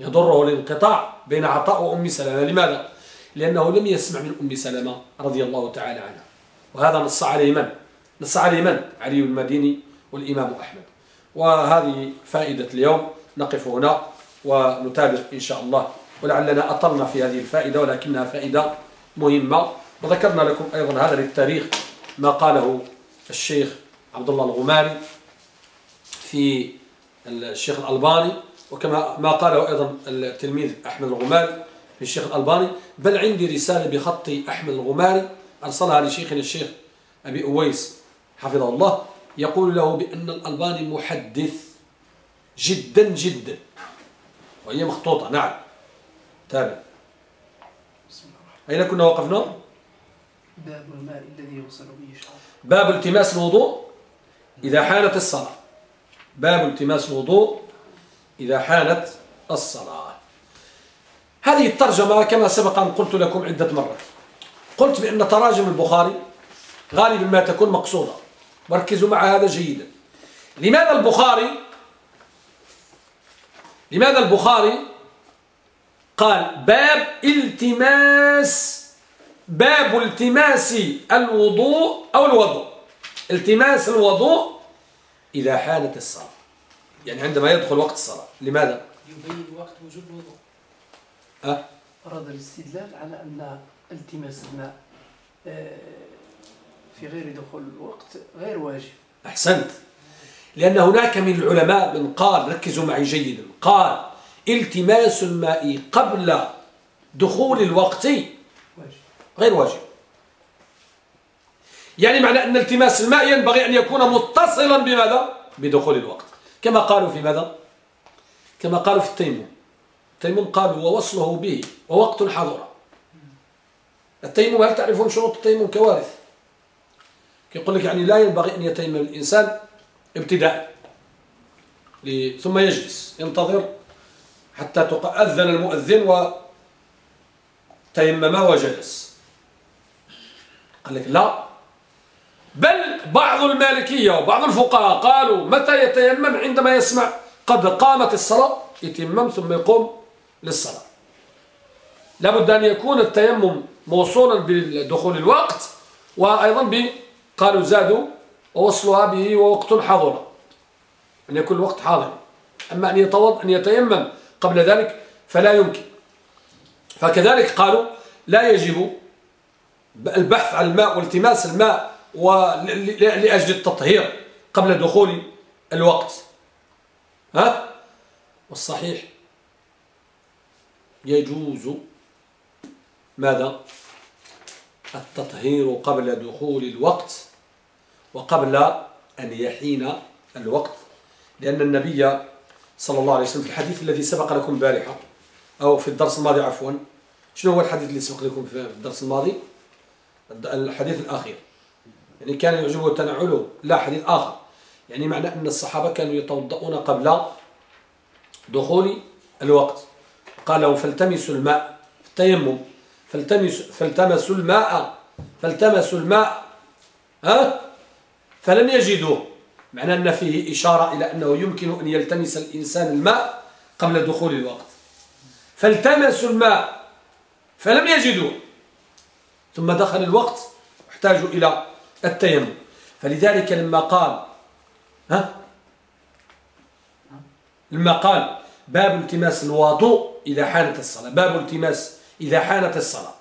يضره الانقطاع بين عطاء وأم سلمة. لماذا؟ لأنه لم يسمع من أم سلمة رضي الله تعالى عنها. وهذا نص عليه من؟ نص عليه من؟ علي المديني والإمام أحمد. وهذه فائدة اليوم نقف هنا ونتابع إن شاء الله. ولعلنا أطلنا في هذه الفائدة ولكنها فائدة مهمة. وذكرنا لكم أيضا هذا للتاريخ ما قاله الشيخ عبد الله الغماري في الشيخ الألباني وكما ما قاله أيضا التلميذ أحمد الغماري في الشيخ الألباني بل عندي رسالة بخط أحمد الغماري أرسلها لشيخنا الشيخ أبي أويس حفظه الله يقول له بأن الألباني محدث جدا جدا وهي مخطوطة. نعم. تابع. أين كنا وقفنا؟ باب الماء الذي يغسل به باب التماس الوضوء إذا حانت الصلاة. باب التماس الوضوء إذا حانت الصلاة. هذه الترجمة كما سبق أن قلت لكم عدة مرات. قلت بأن تراجم البخاري غالبا ما تكون مقصودة. وركزوا مع هذا جيدا. لماذا البخاري لماذا البخاري قال باب التماس باب التماس الوضوء أو الوضوء. التماس الوضوء إذا حانت الصلاة. يعني عندما يدخل وقت الصلاة. لماذا؟ يبين وقت وجود الوضوء. أه؟ أراد الاستدلال على أن التماس الماء آه، في غير دخول الوقت غير واجب. أحسنت. لأن هناك من العلماء من قال ركزوا معي جيدا قال التماس الماء قبل دخول الوقت غير واجب. يعني معنى أن التماس الماء ينبغي أن يكون متصلا بماذا؟ بدخول الوقت. كما قالوا في ماذا؟ كما قالوا في التيمم. التيمم قالوا ووصله به ووقت حضر. التيمم هل تعرفون شروط التيمم كوارث؟ يقول لك يعني لا ينبغي أن يتيمم الإنسان ابتداء. ثم يجلس ينتظر حتى أذن المؤذن وتيمم وجلس. قال لك لا. بل بعض المالكية وبعض الفقهاء قالوا متى يتيمم عندما يسمع قد قامت الصلاة يتيمم ثم يقوم للصلاة. لابد أن يكون التيمم موصولا بدخول الوقت وأيضا ب قالوا زادوا ووصلها به ووقت حاضر. أن يكون الوقت حاضر. أما أن يتوض أن يتيمم قبل ذلك فلا يمكن. فكذلك قالوا لا يجب البحث عن الماء والتماس الماء لأجل التطهير قبل دخول الوقت. ها؟ والصحيح يجوز ماذا؟ التطهير قبل دخول الوقت وقبل أن يحين الوقت. لأن النبي صلى الله عليه وسلم في الحديث الذي سبق لكم البارحة أو في الدرس الماضي عفوا شنو هو الحديث اللي سبق لكم في الدرس الماضي؟ الحديث الأخير. يعني كان يعجبه تنعله لا حديث آخر. يعني معنى أن الصحابة كانوا يتوضؤون قبل دخول الوقت. قال لهم فالتمسوا الماء. في التيمم فالتمس فالتمسوا الماء. فالتمسوا الماء. ها؟ فلم يجدوه. معنى أن فيه إشارة إلى أنه يمكن أن يلتمس الإنسان الماء قبل دخول الوقت. فالتمسوا الماء. فلم يجدوه. ثم دخل الوقت احتاجوا إلى التيمم. فلذلك لما قال ها؟ لما قال باب التماس الوضوء إذا حانت الصلاة. باب التماس إذا حانت الصلاة.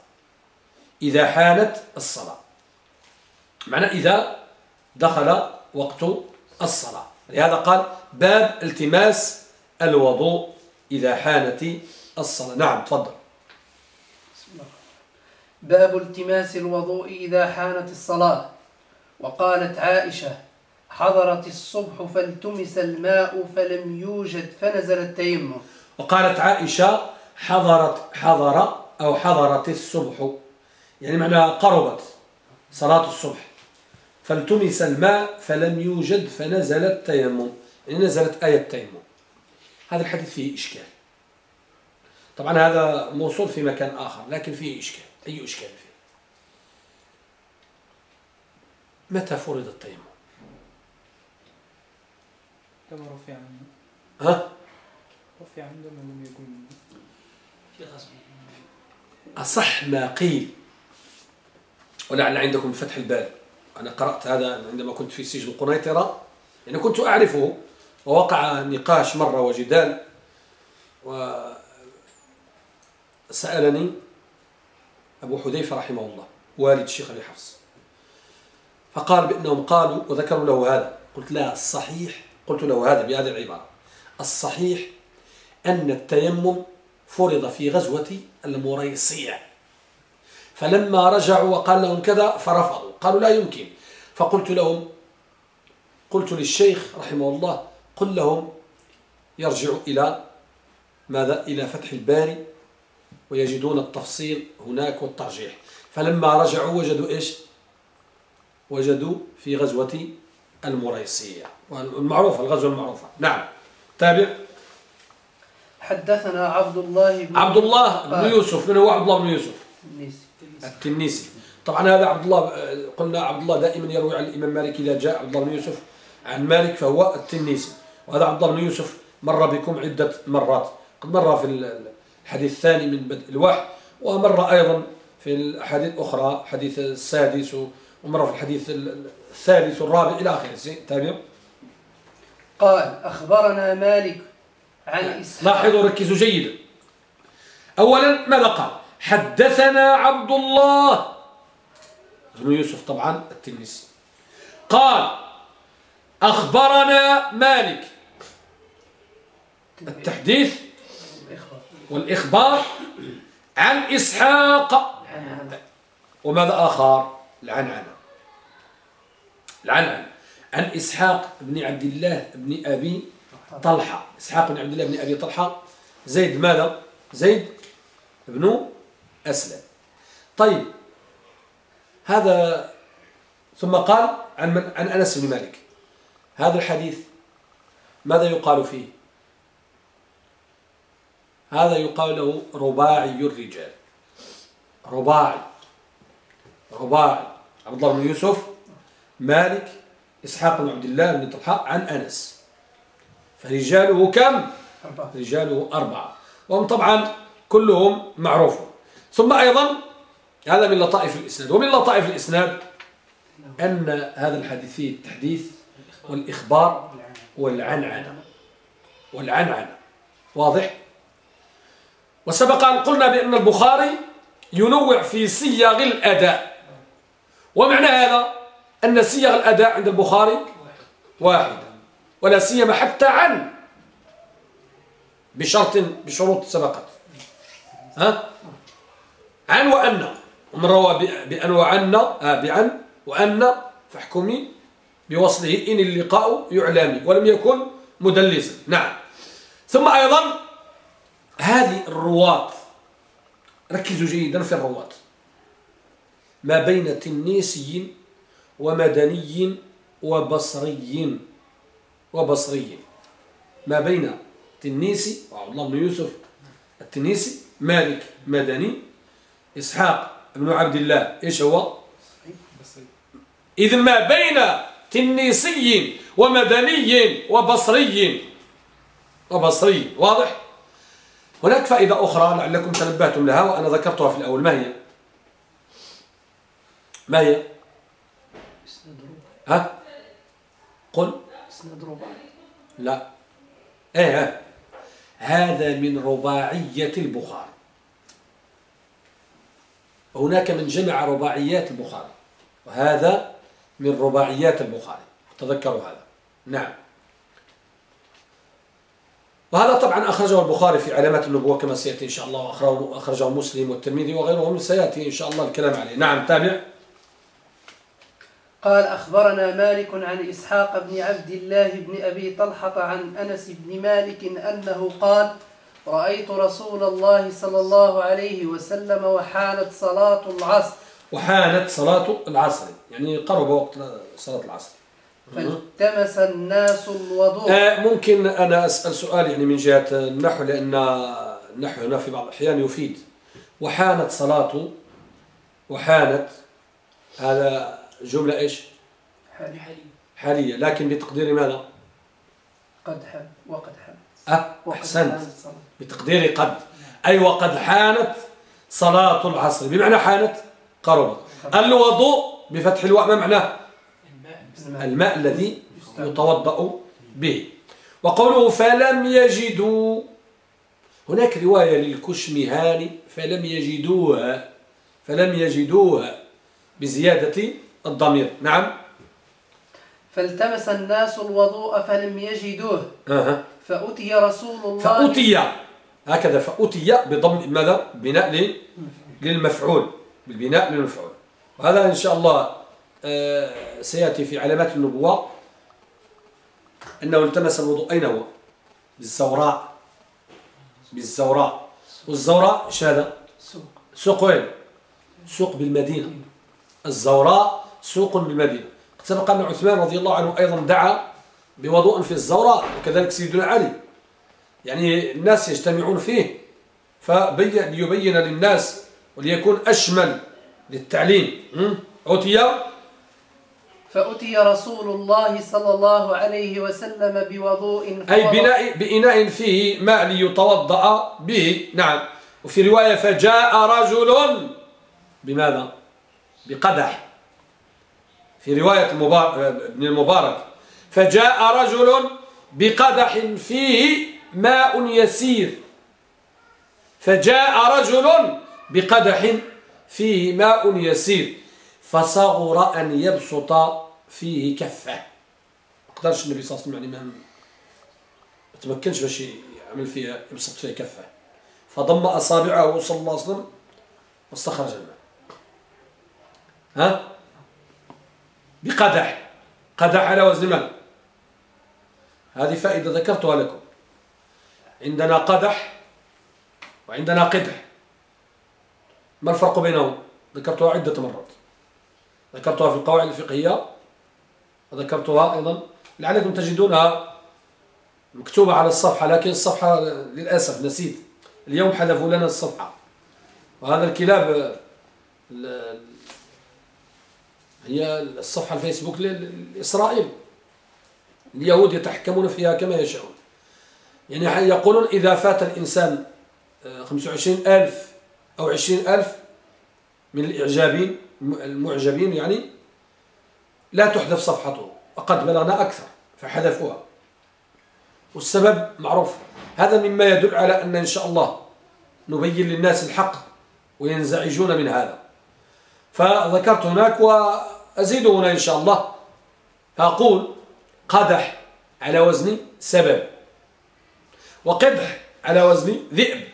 إذا حانت الصلاة. معنى إذا دخل وقت الصلاة. لهذا قال باب التماس الوضوء إذا حانت الصلاة. نعم تفضل. باب التماس الوضوء إذا حانت الصلاة. وقالت عائشة حضرت الصبح فالتمس الماء فلم يوجد فنزل التيمم. وقالت عائشة حضرت حضر أو حضرت الصبح. يعني معناها قربت صلاة الصبح. فالتمس الماء فلم يوجد فنزل التيمم. يعني نزلت آية التيمم. هذا الحديث فيه إشكال. طبعا هذا موصول في مكان آخر لكن فيه إشكال. أي إشكال فيه. متى فرض التيمم؟ كما رفع عنه ها؟ رفع عندما لم يكن أصح ما قيل ولعل عندكم فتح البال. أنا قرأت هذا عندما كنت في سجن قنيطرة. يعني كنت أعرفه ووقع نقاش مرة وجدال وسألني أبو حذيفة رحمه الله والد الشيخ أبي حفص. فقال بأنهم قالوا وذكروا له هذا. قلت لا الصحيح قلت له هذا بهذه العبارة. الصحيح أن التيمم فرض في غزوة المريصيع فلما رجعوا وقال لهم كذا فرفضوا. قالوا لا يمكن. فقلت لهم قلت للشيخ رحمه الله قل لهم يرجعوا إلى ماذا؟ إلى فتح الباري. ويجدون التفصيل هناك والترجيح. فلما رجعوا وجدوا إيش؟ وجدوا في غزوة المريسية. المعروفة الغزوة المعروفة. نعم. تابع. حدثنا عبد الله بن عبد الله بن يوسف. من هو عبد الله بن يوسف؟ التنيسي. طبعا هذا عبد الله قلنا عبد الله دائما يروي عن الإمام مالك إذا جاء عبد الله بن يوسف عن مالك فهو التنيسي. وهذا عبد الله بن يوسف مر بكم عدة مرات. قد مر في الحديث الثاني من بدء الوحي ومر أيضا في الأحاديث الأخرى حديث السادس ومر في الحديث الثالث والرابع إلى آخره. تابع قال أخبرنا مالك عن إسحاق. لاحظوا ركزوا جيدا أولا ماذا قال؟ حدثنا عبد الله بن يوسف طبعا التلميذ قال أخبرنا مالك. التحديث والإخبار عن إسحاق. وماذا آخر؟ العنعنة. العنعنة. عن إسحاق بن عبد الله بن أبي طلحة. إسحاق بن عبد الله بن أبي طلحة. زيد ماذا؟ زيد بن أسلم. طيب هذا ثم قال عن, من؟ عن أنس بن مالك. هذا الحديث ماذا يقال فيه؟ هذا يقال له رباعي الرجال. رباعي. رباعي. عبد الله بن يوسف مالك إسحاق بن عبد الله بن طلحة عن أنس. فرجاله كم؟ أربعة. رجاله أربعة. وهم طبعا كلهم معروفون. ثم أيضا هذا من لطائف الإسناد. ومن لطائف الإسناد أن هذا الحديث فيه التحديث والإخبار والعنعنة. والعنعنة. واضح؟ وسبق أن قلنا بأن البخاري ينوع في صيغ الأداء. ومعنى هذا أن صيغ الأداء عند البخاري واحدة ولا سيما حتى عن بشرط بشروط سبقت. ها؟ عن وأن. ومن روى بأن وعن آه بعن وأن فاحكمي بوصله إن اللقاء يعلمي ولم يكن مدلسا. نعم. ثم أيضا هذه الرواة ركزوا جيدا في الرواة ما بين تنيسي ومدني وبصري وبصري ما بين تنيسي وعبد الله بن يوسف التنيسي مالك مدني إسحاق بن عبد الله إيش هو؟ إذ ما بين تنيسي ومدني وبصري وبصري واضح؟ هناك فائدة أخرى لعلكم تنبهتم لها وأنا ذكرتها في الأول. ما هي؟ ما هي؟ ها؟ قل. لا. إيه هذا من رباعية البخاري هناك من جمع رباعيات البخاري وهذا من رباعيات البخاري تذكروا هذا. نعم. وهذا طبعا أخرجه البخاري في علامات النبوة كما سيأتي إن شاء الله وأخرجه مسلم والترمذي وغيرهم سيأتي إن شاء الله الكلام عليه. نعم تابع. قال أخبرنا مالك عن إسحاق بن عبد الله بن أبي طلحة عن أنس بن مالك أنه قال رأيت رسول الله صلى الله عليه وسلم وحانت صلاة العصر. وحانت صلاة العصر يعني قرب وقت صلاة العصر. فالتمس الناس الوضوء. آه ممكن أنا أسأل سؤال يعني من جهة النحو لأن النحو هنا في بعض الأحيان يفيد. وحانت صلاة؟ وحانت هذا جملة إيش؟ حالية. حالية. لكن بتقدير ماذا؟ قد حان وقد حان. أه؟ أحسنت. بتقدير قد. أي وقد حانت صلاة العصر. بمعنى حانت قربت. الوضوء بفتح الواء ما معناه؟ الماء الذي يتوضأ به. وقوله فلم يجدوا. هناك رواية للكشمهاني فلم يجدوها. فلم يجدوها بزيادة الضمير. نعم. فالتمس الناس الوضوء فلم يجدوه. أه. فأتي رسول الله. فأتي. هكذا. فأتي بضم ماذا؟ بناء للمفعول. بالبناء للمفعول. وهذا إن شاء الله سيأتي في علامات النبوة أنه التمس الوضوء أين هو؟ بالزوراء. بالزوراء. والزوراء هذا سوق. سوق وين؟ سوق بالمدينة. الزوراء سوق بالمدينة. قد سبق أن عثمان رضي الله عنه أيضا دعا بوضوء في الزوراء وكذلك سيدنا علي. يعني الناس يجتمعون فيه فليبين للناس وليكون أشمل للتعليم. أوتي فأتي رسول الله صلى الله عليه وسلم بوضوء أي بناء بإناء فيه ماء ليتوضأ به. نعم. وفي رواية فجاء رجل بماذا؟ بقدح. في رواية ابن المبارك. فجاء رجل بقدح فيه ماء يسير. فجاء رجل بقدح فيه ماء يسير. فصغر أن يبسط فيه كفة. قدرش النبي صلى الله عليه وسلم يعني ما تمكنش باش يعمل فيها يبسط فيها كفة. فضم أصابعه صلى الله عليه وسلم واستخرج الماء. ها؟ بقدح. قدح على وزن من هذه فائدة ذكرتها لكم. عندنا قدح وعندنا قدح. ما الفرق بينهم؟ ذكرتها عدة مرات. ذكرتها في القواعد الفقهية. وذكرتها أيضا. لعلكم تجدونها مكتوبة على الصفحة لكن الصفحة للأسف نسيت. اليوم حذفوا لنا الصفحة. وهذا الكلاب هي الصفحة الفيسبوك لإسرائيل. اليهود يتحكمون فيها كما يشاءون. يعني يقولون إذا فات الإنسان 25 ألف أو 20 ألف من الإعجابين المعجبين يعني لا تحذف صفحته وقد بلغنا أكثر فحذفوها. والسبب معروف هذا مما يدل على أن إن شاء الله نبين للناس الحق وينزعجون من هذا. فذكرت هناك وأزيد هنا إن شاء الله. فأقول قدح على وزن سبب وقدح على وزن ذئب.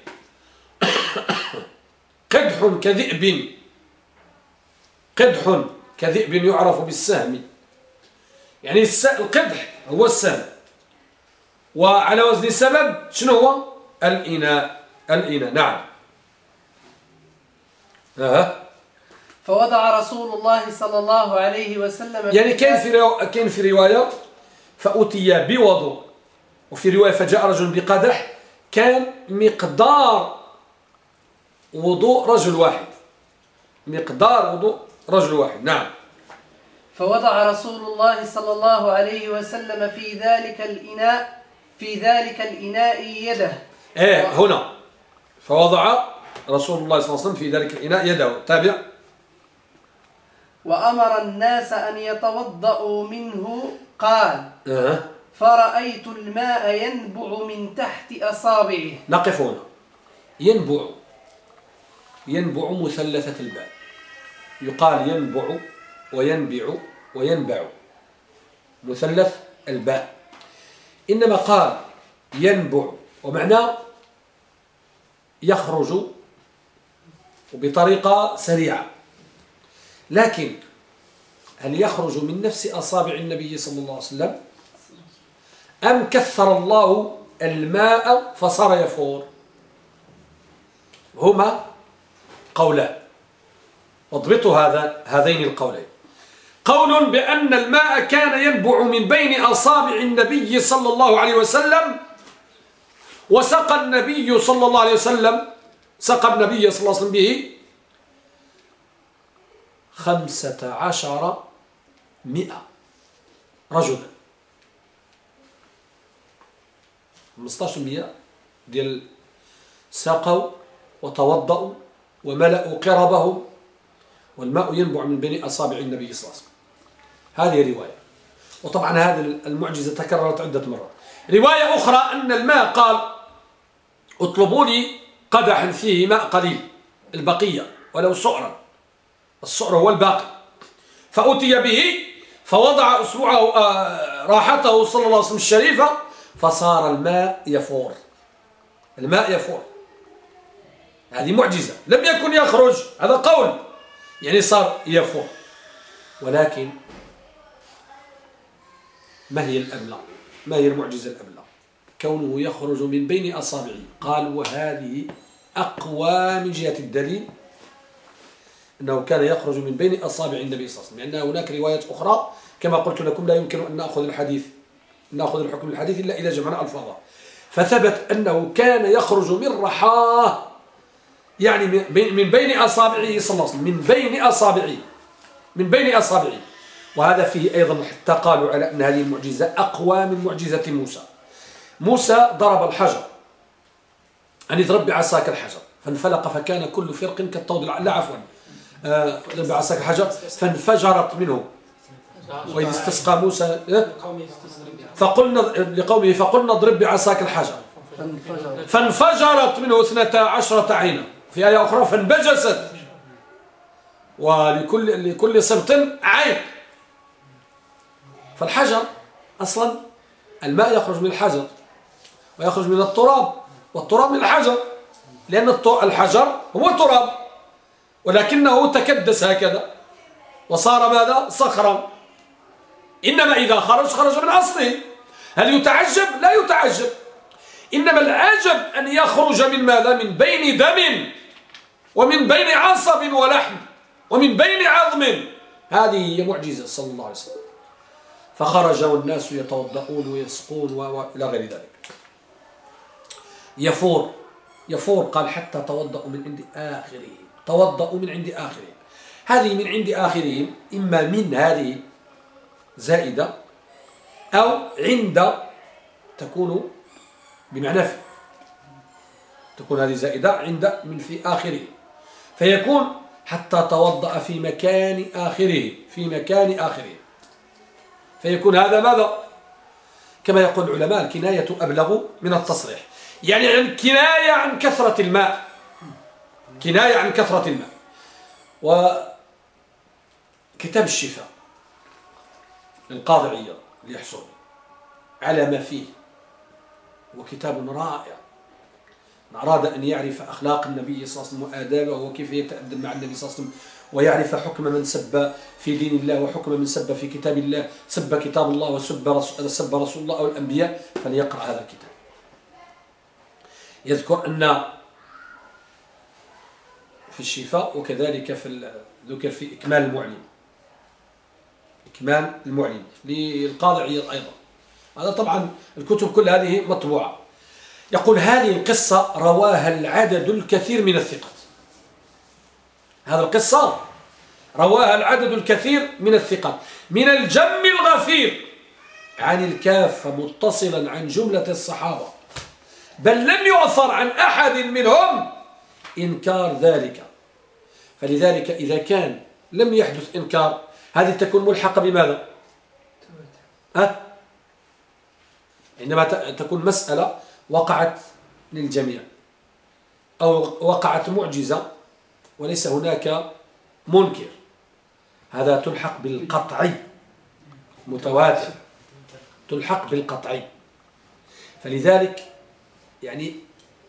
(coughs) قدح كذئب. قدح كذئب يعرف بالسهم. يعني القدح هو السهم. وعلى وزن سبب شنو هو؟ الإناء الإناء. نعم. أه. فوضع رسول الله صلى الله عليه وسلم يعني كان في كان في رواية فأتي بوضوء وفي رواية فجاء رجل بقدح كان مقدار وضوء رجل واحد. مقدار وضوء رجل واحد نعم. فوضع رسول الله صلى الله عليه وسلم في ذلك الإناء في ذلك الإناء يده. إيه هنا. فوضع رسول الله صلى الله عليه وسلم في ذلك الإناء يده. تابع. وأمر الناس أن يتوضأوا منه قال أه. فرأيت الماء ينبع من تحت أصابعه. نقف هنا. ينبع. ينبع مثلثة الباء يقال ينبع وينبع وينبع. مثلث الباء. إنما قال ينبع ومعناه يخرج بطريقة سريعة. لكن هل يخرج من نفس أصابع النبي صلى الله عليه وسلم؟ أم كثر الله الماء فصار يفور؟ هما قولان. واضبطوا هذا هذين القولين. قول بأن الماء كان ينبع من بين أصابع النبي صلى الله عليه وسلم وسقى النبي صلى الله عليه وسلم سقى النبي صلى الله عليه وسلم به خمسة عشر مئة رجلا. خمسة مئة ديال سقوا وتوضأوا وملأوا قربهم والماء ينبع من بين أصابع النبي صلى الله عليه وسلم. هذه رواية. وطبعا هذه المعجزة تكررت عدة مرات. رواية أخرى أن الماء قال اطلبوا لي قدح فيه ماء قليل البقية ولو سعرا السعر هو الباقي. فأتي به فوضع أسبوعه آه، راحته صلى الله عليه وسلم الشريفة فصار الماء يفور. الماء يفور. هذه معجزة. لم يكن يخرج. هذا قول. يعني صار يفور ولكن ما هي الأبلغ؟ ما هي المعجزة الأبلغ؟ كونه يخرج من بين أصابعه. قال وهذه أقوى من جهة الدليل أنه كان يخرج من بين أصابع النبي صلى الله عليه وسلم. لأن هناك روايات أخرى كما قلت لكم لا يمكن أن نأخذ الحديث نأخذ الحكم الحديث إلا إذا جمعنا ألفاظه فثبت أنه كان يخرج من رحاه. يعني من بين أصابعه صلى الله عليه وسلم. من بين أصابعه. من بين أصابعه. وهذا فيه أيضا حتى قالوا على أن هذه المعجزة أقوى من معجزة موسى. موسى ضرب الحجر. أن يضرب بعصاك الحجر. فانفلق فكان كل فرق كالطود لا عفوا. آه، بعصاك الحجر. فانفجرت منه. وإذ استسقى موسى إيه؟ فقلنا لقومه فقلنا اضرب بعصاك الحجر. فانفجرت منه اثنتا عشرة عينا. في آية أخرى فانبجست ولكل لكل سبط عين. فالحجر أصلا الماء يخرج من الحجر ويخرج من التراب والتراب من الحجر لأن الحجر هو تراب ولكنه تكدس هكذا وصار ماذا؟ صخرا. إنما إذا خرج خرج من أصله. هل يتعجب؟ لا يتعجب. إنما العجب أن يخرج من ماذا؟ من بين دم. ومن بين عصب ولحم ومن بين عظم. هذه هي معجزة صلى الله عليه وسلم. فخرج والناس يتوضؤون ويسقون وإلى غير ذلك. يفور يفور قال حتى توضأوا من عند آخرهم. توضأوا من عند آخرهم. هذه من عند آخرهم إما من هذه زائدة أو عند تكون بمعنى في. تكون هذه زائدة عند من في آخره فيكون حتى توضأ في مكان آخره في مكان آخره. فيكون هذا ماذا؟ كما يقول العلماء الكناية أبلغ من التصريح. يعني عن كناية عن كثرة الماء. كناية عن كثرة الماء. وكتاب الشفاء للقاضي ليحصل على ما فيه. وكتاب رائع. من أراد أن يعرف أخلاق النبي صلى الله عليه وسلم وآدابه وكيف يتأدب مع النبي صلى الله عليه وسلم ويعرف حكم من سب في دين الله وحكم من سب في كتاب الله سب كتاب الله وسب رسول, سب رسول الله أو الأنبياء فليقرأ هذا الكتاب. يذكر أن في الشفاء وكذلك في ذكر في إكمال المعلم إكمال المعلم للقاضي عياض أيضا. هذا طبعا الكتب كل هذه مطبوعة. يقول هذه القصة رواها العدد الكثير من الثقات. هذا القصة رواها العدد الكثير من الثقات. من الجم الغفير. عن الكافة متصلا عن جملة الصحابة. بل لم يؤثر عن أحد منهم إنكار ذلك. فلذلك إذا كان لم يحدث إنكار هذه تكون ملحقة بماذا؟ أه؟ عندما تكون مسألة وقعت للجميع أو وقعت معجزة وليس هناك منكر. هذا تلحق بالقطعي متواتر. تلحق بالقطعي فلذلك يعني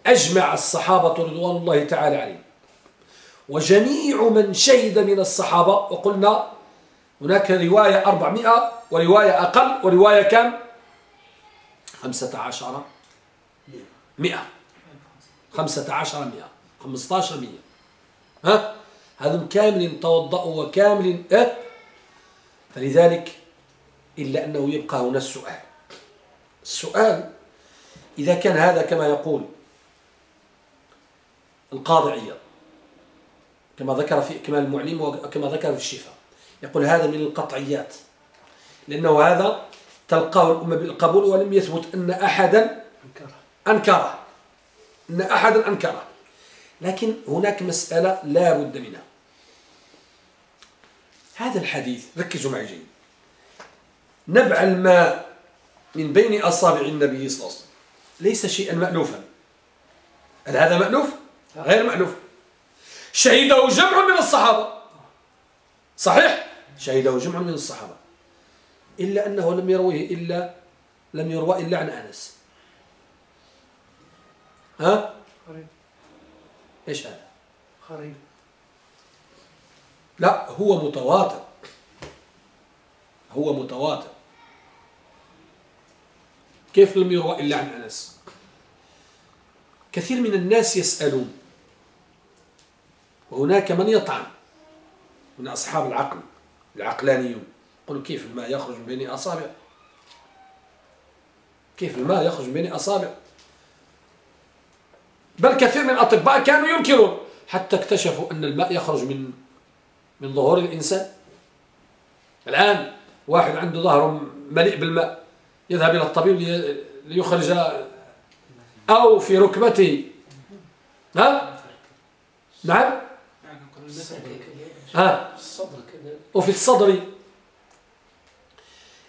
أجمع الصحابة رضوان الله تعالى عليهم. وجميع من شهد من الصحابة وقلنا هناك رواية 400 ورواية أقل ورواية كم؟ خمسة عشر. مئة. خمسة عشر مئة. خمسة عشر مئة. ها؟ هذا كامل توضأوا وكامل إيه؟ فلذلك إلا أنه يبقى هنا السؤال. السؤال إذا كان هذا كما يقول القاضي عياض كما ذكر في إكمال المعلم وكما ذكر في الشفاء يقول هذا من القطعيات لأنه هذا تلقاه الأمة بالقبول ولم يثبت أن أحدا أنكره. أن أحدا أنكره. لكن هناك مسألة لا بد منها. هذا الحديث ركزوا معي جيد. نبع الماء من بين أصابع النبي صلى الله عليه وسلم. ليس شيئا مألوفا. هل هذا مألوف؟ غير مألوف. شهده جمع من الصحابة. صحيح؟ شهده جمع من الصحابة. إلا أنه لم يرويه إلا لم يروى إلا عن أنس. ها؟ خريب إيش هذا؟ خريب لا هو متواتر. هو متواتر. كيف لم يروى إلا عن أنس؟ كثير من الناس يسألون. وهناك من يطعن؟ من أصحاب العقل العقلانيون. يقولوا كيف الماء يخرج من بين أصابع؟ كيف الماء يخرج من بين أصابع؟ بل كثير من الأطباء كانوا ينكرون. حتى اكتشفوا أن الماء يخرج من من ظهور الإنسان. الآن واحد عنده ظهره مليء بالماء يذهب إلى الطبيب ليخرج أو في ركبته. ها؟ نعم؟ ها؟ وفي الصدر.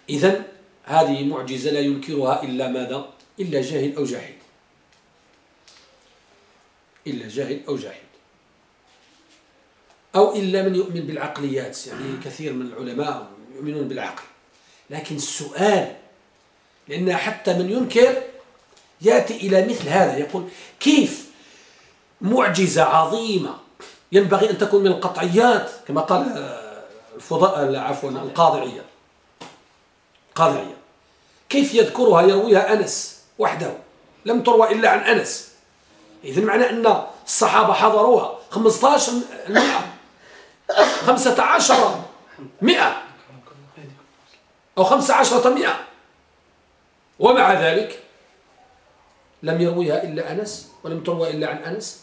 إذا هذه معجزة لا ينكرها إلا ماذا؟ إلا جاهل أو جاحد إلا جاهل أو جاحد. أو إلا من يؤمن بالعقليات يعني كثير من العلماء يؤمنون بالعقل. لكن السؤال لأن حتى من ينكر يأتي إلى مثل هذا يقول كيف معجزة عظيمة ينبغي أن تكون من القطعيات؟ كما قال الفضاء عفوا القاضعية. قاضعية كيف يذكرها يرويها أنس وحده؟ لم تروى إلا عن أنس. إذن معنى أن الصحابة حضروها. 15 مئة خمسة عشر مئة. أو خمسة عشرة مئة. ومع ذلك لم يرويها إلا أنس ولم تروى إلا عن أنس.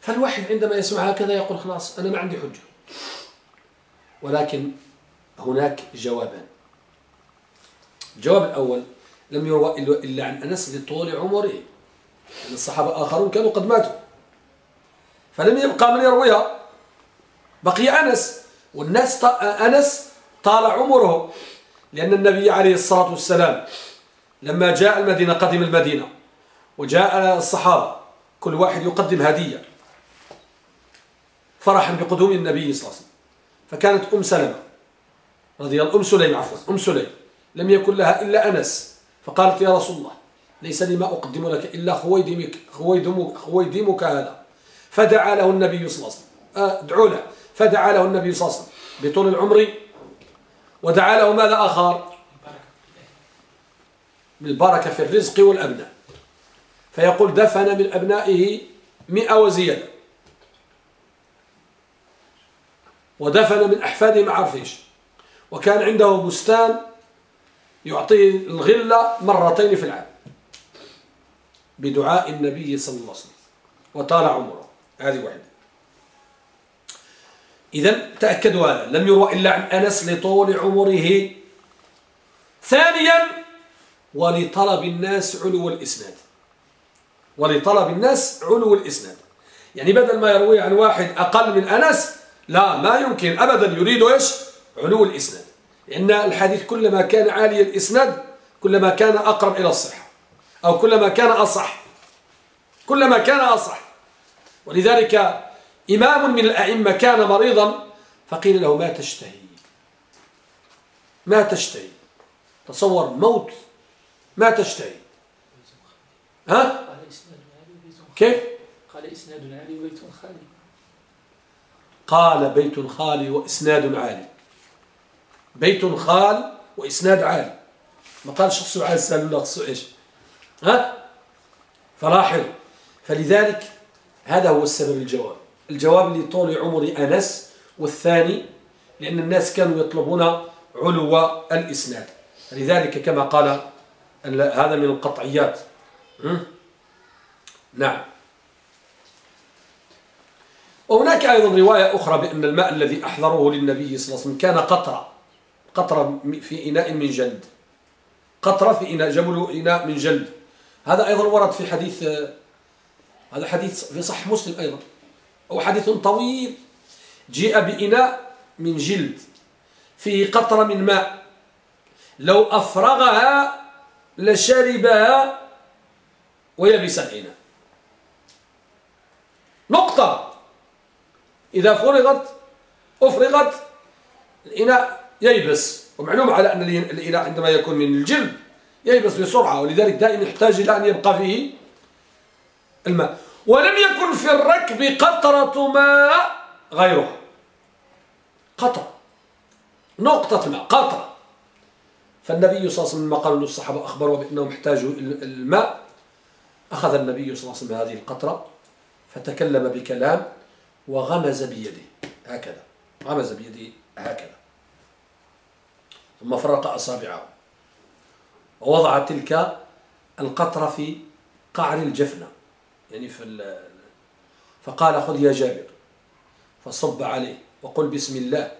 فالواحد عندما يسمع هكذا يقول خلاص أنا ما عندي حجة. ولكن هناك جوابان. الجواب الأول لم يروى إلا عن أنس لطول عمره. الصحابة آخرون كانوا قد ماتوا. فلم يبقى من يرويها. بقي أنس والناس أنس طال عمره لأن النبي عليه الصلاة والسلام لما جاء المدينة قدم المدينة وجاء الصحابة كل واحد يقدم هدية. فرحا بقدوم النبي صلى الله عليه وسلم. فكانت أم سلمة رضي الله أم سليم عفوا أم سليم. لم يكن لها إلا أنس. فقالت يا رسول الله ليس لي ما أقدم لك إلا خويدمك, خويدمك, خويدمك هذا. فدعا له النبي صلى الله عليه وسلم. آه، ادعوا له. فدعا له النبي صلى الله عليه وسلم. بطول العمر. ودعا له ماذا آخر؟ بالبركة في الرزق والأبناء. فيقول دفن من أبنائه مئة وزيادة. ودفن من أحفاده ما عرفيش. وكان عنده بستان يعطيه الغلة مرتين في العام. بدعاء النبي صلى الله عليه وسلم. وطال عمره. هذه واحدة. إذا تأكدوا هذا. لم يروى إلا عن أنس لطول عمره. ثانيا ولطلب الناس علو الإسناد. ولطلب الناس علو الإسناد. يعني بدل ما يروي عن واحد أقل من أنس لا ما يمكن أبدا يريد إيش؟ علو الإسناد. لأن الحديث كلما كان عالي الإسناد كلما كان أقرب إلى الصحة. أو كلما كان أصح. كلما كان أصح. ولذلك إمام من الأئمة كان مريضا فقيل له ما تشتهي. ما تشتهي. تصور موت. ما تشتهي. ها؟ كيف؟ قال إسناد عالي وبيت خالي. قال بيت خالي وإسناد عالي. بيت خال وإسناد عالي. ما قالش خصو عالي سألوا له إيش؟ ها؟ فلاحظ. فلذلك هذا هو السبب الجواب الجواب لطول عمر أنس والثاني لأن الناس كانوا يطلبون علو الإسناد. لذلك كما قال هذا من القطعيات. نعم. وهناك أيضا رواية أخرى بأن الماء الذي أحضره للنبي صلى الله عليه وسلم كان قطرة. قطرة في إناء من جلد. قطرة في إناء جبل إناء من جلد. هذا أيضا ورد في حديث هذا حديث في صح مسلم أيضا. هو حديث طويل جيء بإناء من جلد فيه قطرة من ماء. لو أفرغها لشربها ويبس الإناء نقطة. إذا فرغت أفرغت الإناء ييبس. ومعلوم على أن الإناء عندما يكون من الجلد. ييبس بسرعة ولذلك دائما يحتاج إلى أن يبقى فيه الماء. ولم يكن في الركب قطرة ماء غيرها. قطرة. نقطة ماء قطرة. فالنبي صلى الله عليه وسلم قال للصحابة أخبروا بأنهم احتاجوا الماء أخذ النبي صلى الله عليه وسلم هذه القطرة فتكلم بكلام وغمز بيده. هكذا. غمز بيده هكذا. ثم فرق أصابعه. ووضع تلك القطرة في قعر الجفنة يعني في فقال خذ يا جابر فصب عليه وقل بسم الله.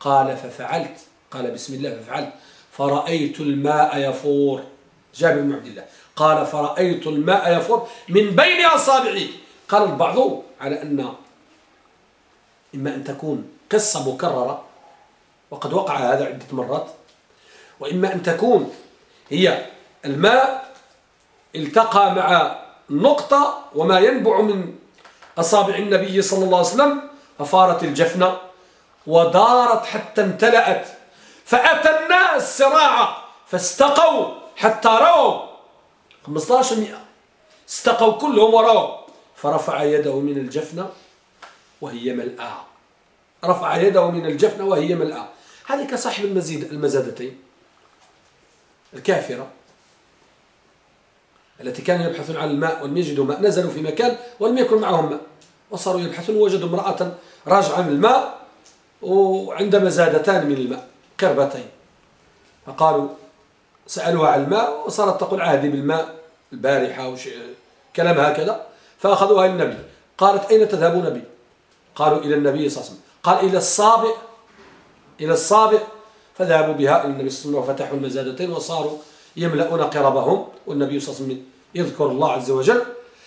قال ففعلت قال بسم الله ففعلت. فرأيت الماء يفور. جابر بن عبد الله. قال فرأيت الماء يفور من بين أصابعي. قال البعض على أن إما أن تكون قصة مكررة وقد وقع هذا عدة مرات وإما أن تكون هي الماء التقى مع نقطة وما ينبع من أصابع النبي صلى الله عليه وسلم ففارت الجفنة ودارت حتى امتلأت. فأتى الناس سراعة فاستقوا حتى رووا 15 مئة. استقوا كلهم ورووا فرفع يده من الجفنة وهي ملآة رفع يده من الجفنة وهي ملآة هذه كصاحب المزيد المزادتين. الكافرة التي كانوا يبحثون عن الماء ولم يجدوا ماء نزلوا في مكان ولم يكن معهم ماء وصاروا يبحثون وجدوا امرأة راجعة من الماء وعند مزادتان من الماء قربتين فقالوا سألوها عن الماء وصارت تقول عهدي بالماء البارحة وش كلام هكذا. فأخذوها للنبي قالت أين تذهبون بي؟ قالوا إلى النبي صلى الله عليه وسلم. قال إلى الصابئ إلى الصابئ فذهبوا بها إلى النبي صلى الله عليه وسلم وفتحوا المزادتين وصاروا يملؤون قربهم. والنبي صلى الله عليه وسلم يذكر الله عز وجل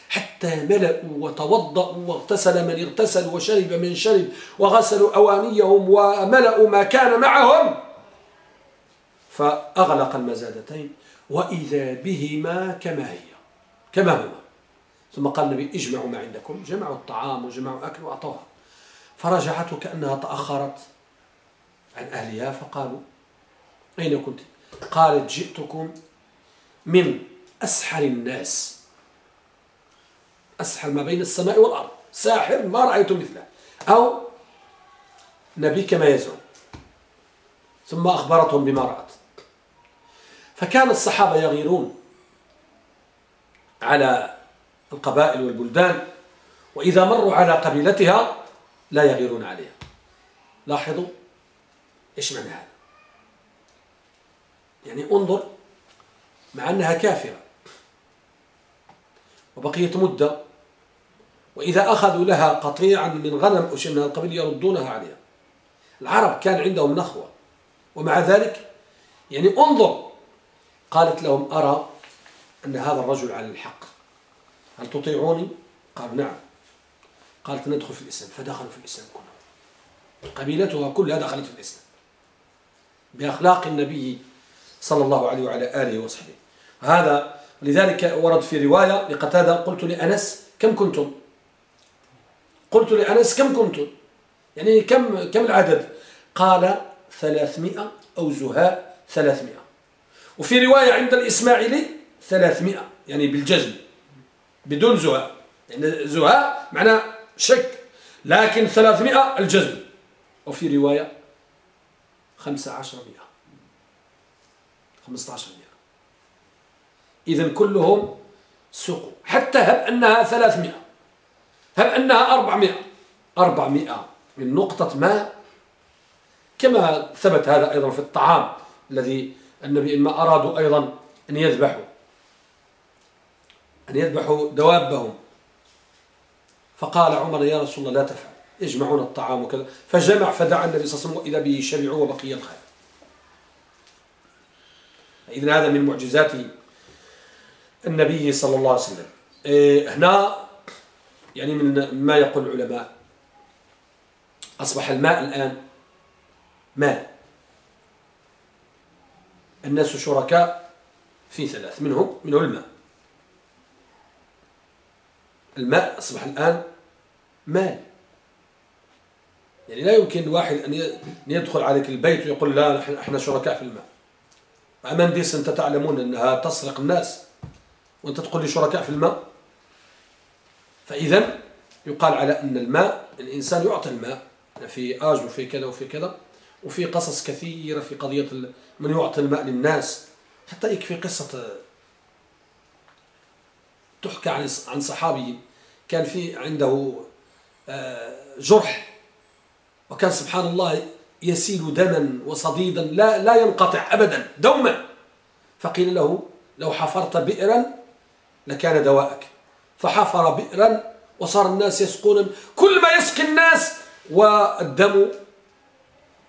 حتى ملأوا وتوضأوا واغتسل من اغتسل وشرب من شرب وغسلوا أوانيهم وملأوا ما كان معهم. فأغلق المزادتين وإذا بهما كما هي كما هما ثم قال النبي اجمعوا ما عندكم جمعوا الطعام وجمعوا أكل وأعطوها. فرجعت كأنها تأخرت. عن أهلها فقالوا أين كنت؟ قالت جئتكم من أسحر الناس. أسحر ما بين السماء والأرض. ساحر ما رأيت مثله. أو نبي كما يزعم. ثم أخبرتهم بما رأت. فكان الصحابة يغيرون على القبائل والبلدان وإذا مروا على قبيلتها لا يغيرون عليها. لاحظوا إيش معنى هذا؟ يعني انظر مع أنها كافرة وبقيت مدة وإذا أخذوا لها قطيعا من غنم أو شيء من القبيل يردونها عليها. العرب كان عندهم نخوة ومع ذلك يعني انظر قالت لهم أرى أن هذا الرجل على الحق. هل تطيعوني؟ قالوا نعم. قالت ندخل في الإسلام. فدخلوا في الإسلام كلهم. قبيلتها كلها دخلت في الإسلام. بأخلاق النبي صلى الله عليه وعلى آله وصحبه. هذا لذلك ورد في رواية لقتادة قلت لأنس كم كنتم؟ قلت لأنس كم كنتم؟ يعني كم كم العدد؟ قال ثلاثمائة أو زهاء ثلاثمائة. وفي رواية عند الإسماعيلي ثلاثمائة يعني بالجزم بدون زهاء. يعني زهاء معنى شك لكن ثلاثمائة الجزم. وفي رواية خمسة عشر مئة. خمسة عشر مئة. إذن كلهم سقوا حتى هب أنها ثلاثمائة هب أنها أربعمائة أربعمائة من نقطة ماء كما ثبت هذا أيضا في الطعام الذي النبي إما أرادوا أيضا أن يذبحوا. أن يذبحوا دوابهم. فقال عمر يا رسول الله لا تفعل. يجمعون الطعام وكذا. فجمع فدعا النبي صلى الله عليه وسلم وإذا به وبقي الخير. إذن هذا من معجزات النبي صلى الله عليه وسلم. إيه، هنا يعني من ما يقول العلماء. أصبح الماء الآن ماء. الناس شركاء في ثلاث منهم منه الماء. الماء أصبح الآن مال يعني لا يمكن واحد أن يدخل عليك البيت ويقول لا إحنا شركاء في الماء. أمانديس أنت تعلمون أنها تسرق الناس وأنت تقول لي شركاء في الماء؟ فإذا يقال على أن الماء الإنسان يعطي الماء في آج وفي كذا وفي كذا وفي قصص كثيرة في قضية من يعطي الماء للناس. حتى يكفي قصة تحكى عن عن صحابي كان في عنده آه، جرح وكان سبحان الله يسيل دما وصديدا لا لا ينقطع أبدا دوما. فقيل له لو حفرت بئرا لكان دواءك. فحفر بئرا وصار الناس يسقون كل ما يسقي الناس والدم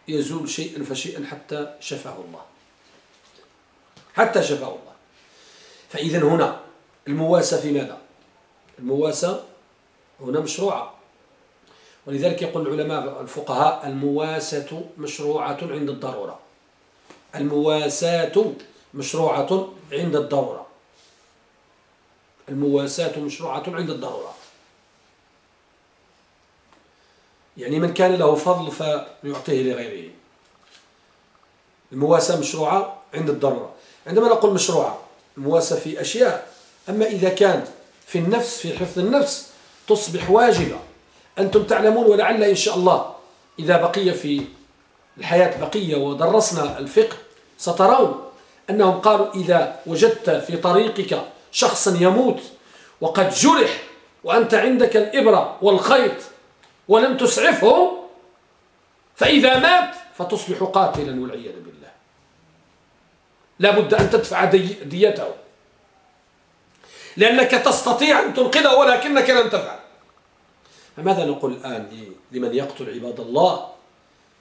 يزول شيئا فشيئا حتى شفاه الله. حتى شفاه الله. فإذا هنا المواساة في ماذا؟ المواساة هنا مشروعة. ولذلك يقول العلماء الفقهاء المواساة مشروعة عند الضرورة. المواساة مشروعة عند الضرورة. المواساة مشروعة عند الضرورة. يعني من كان له فضل فيعطيه لغيره. المواساة مشروعة عند الضرورة. عندما نقول مشروعة المواساة في أشياء. أما إذا كان في النفس في حفظ النفس تصبح واجبة. أنتم تعلمون ولعل إن شاء الله إذا بقي في الحياة بقية ودرسنا الفقه سترون أنهم قالوا إذا وجدت في طريقك شخصا يموت وقد جرح وأنت عندك الإبرة والخيط ولم تسعفه فإذا مات فتصبح قاتلا والعياذ بالله. لا بد أن تدفع ديته. لأنك تستطيع أن تنقذه ولكنك لم تفعل. فماذا نقول الآن لمن يقتل عباد الله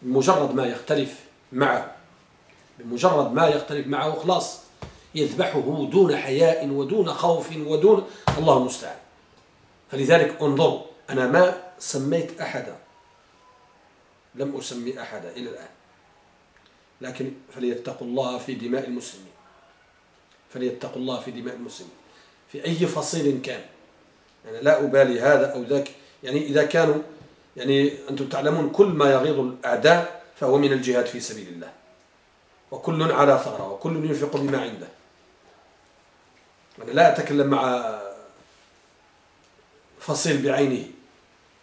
بمجرد ما يختلف معه بمجرد ما يختلف معه خلاص يذبحه دون حياء ودون خوف ودون الله المستعان. فلذلك انظروا أنا ما سميت أحدا لم أسمي أحدا إلى الآن. لكن فليتقوا الله في دماء المسلمين. فليتقوا الله في دماء المسلمين. في أي فصيل كان. يعني لا أبالي هذا أو ذاك. يعني إذا كانوا يعني أنتم تعلمون كل ما يغيظ الأعداء فهو من الجهاد في سبيل الله. وكل على ثغرة وكل ينفق بما عنده. أنا لا أتكلم مع فصيل بعينه.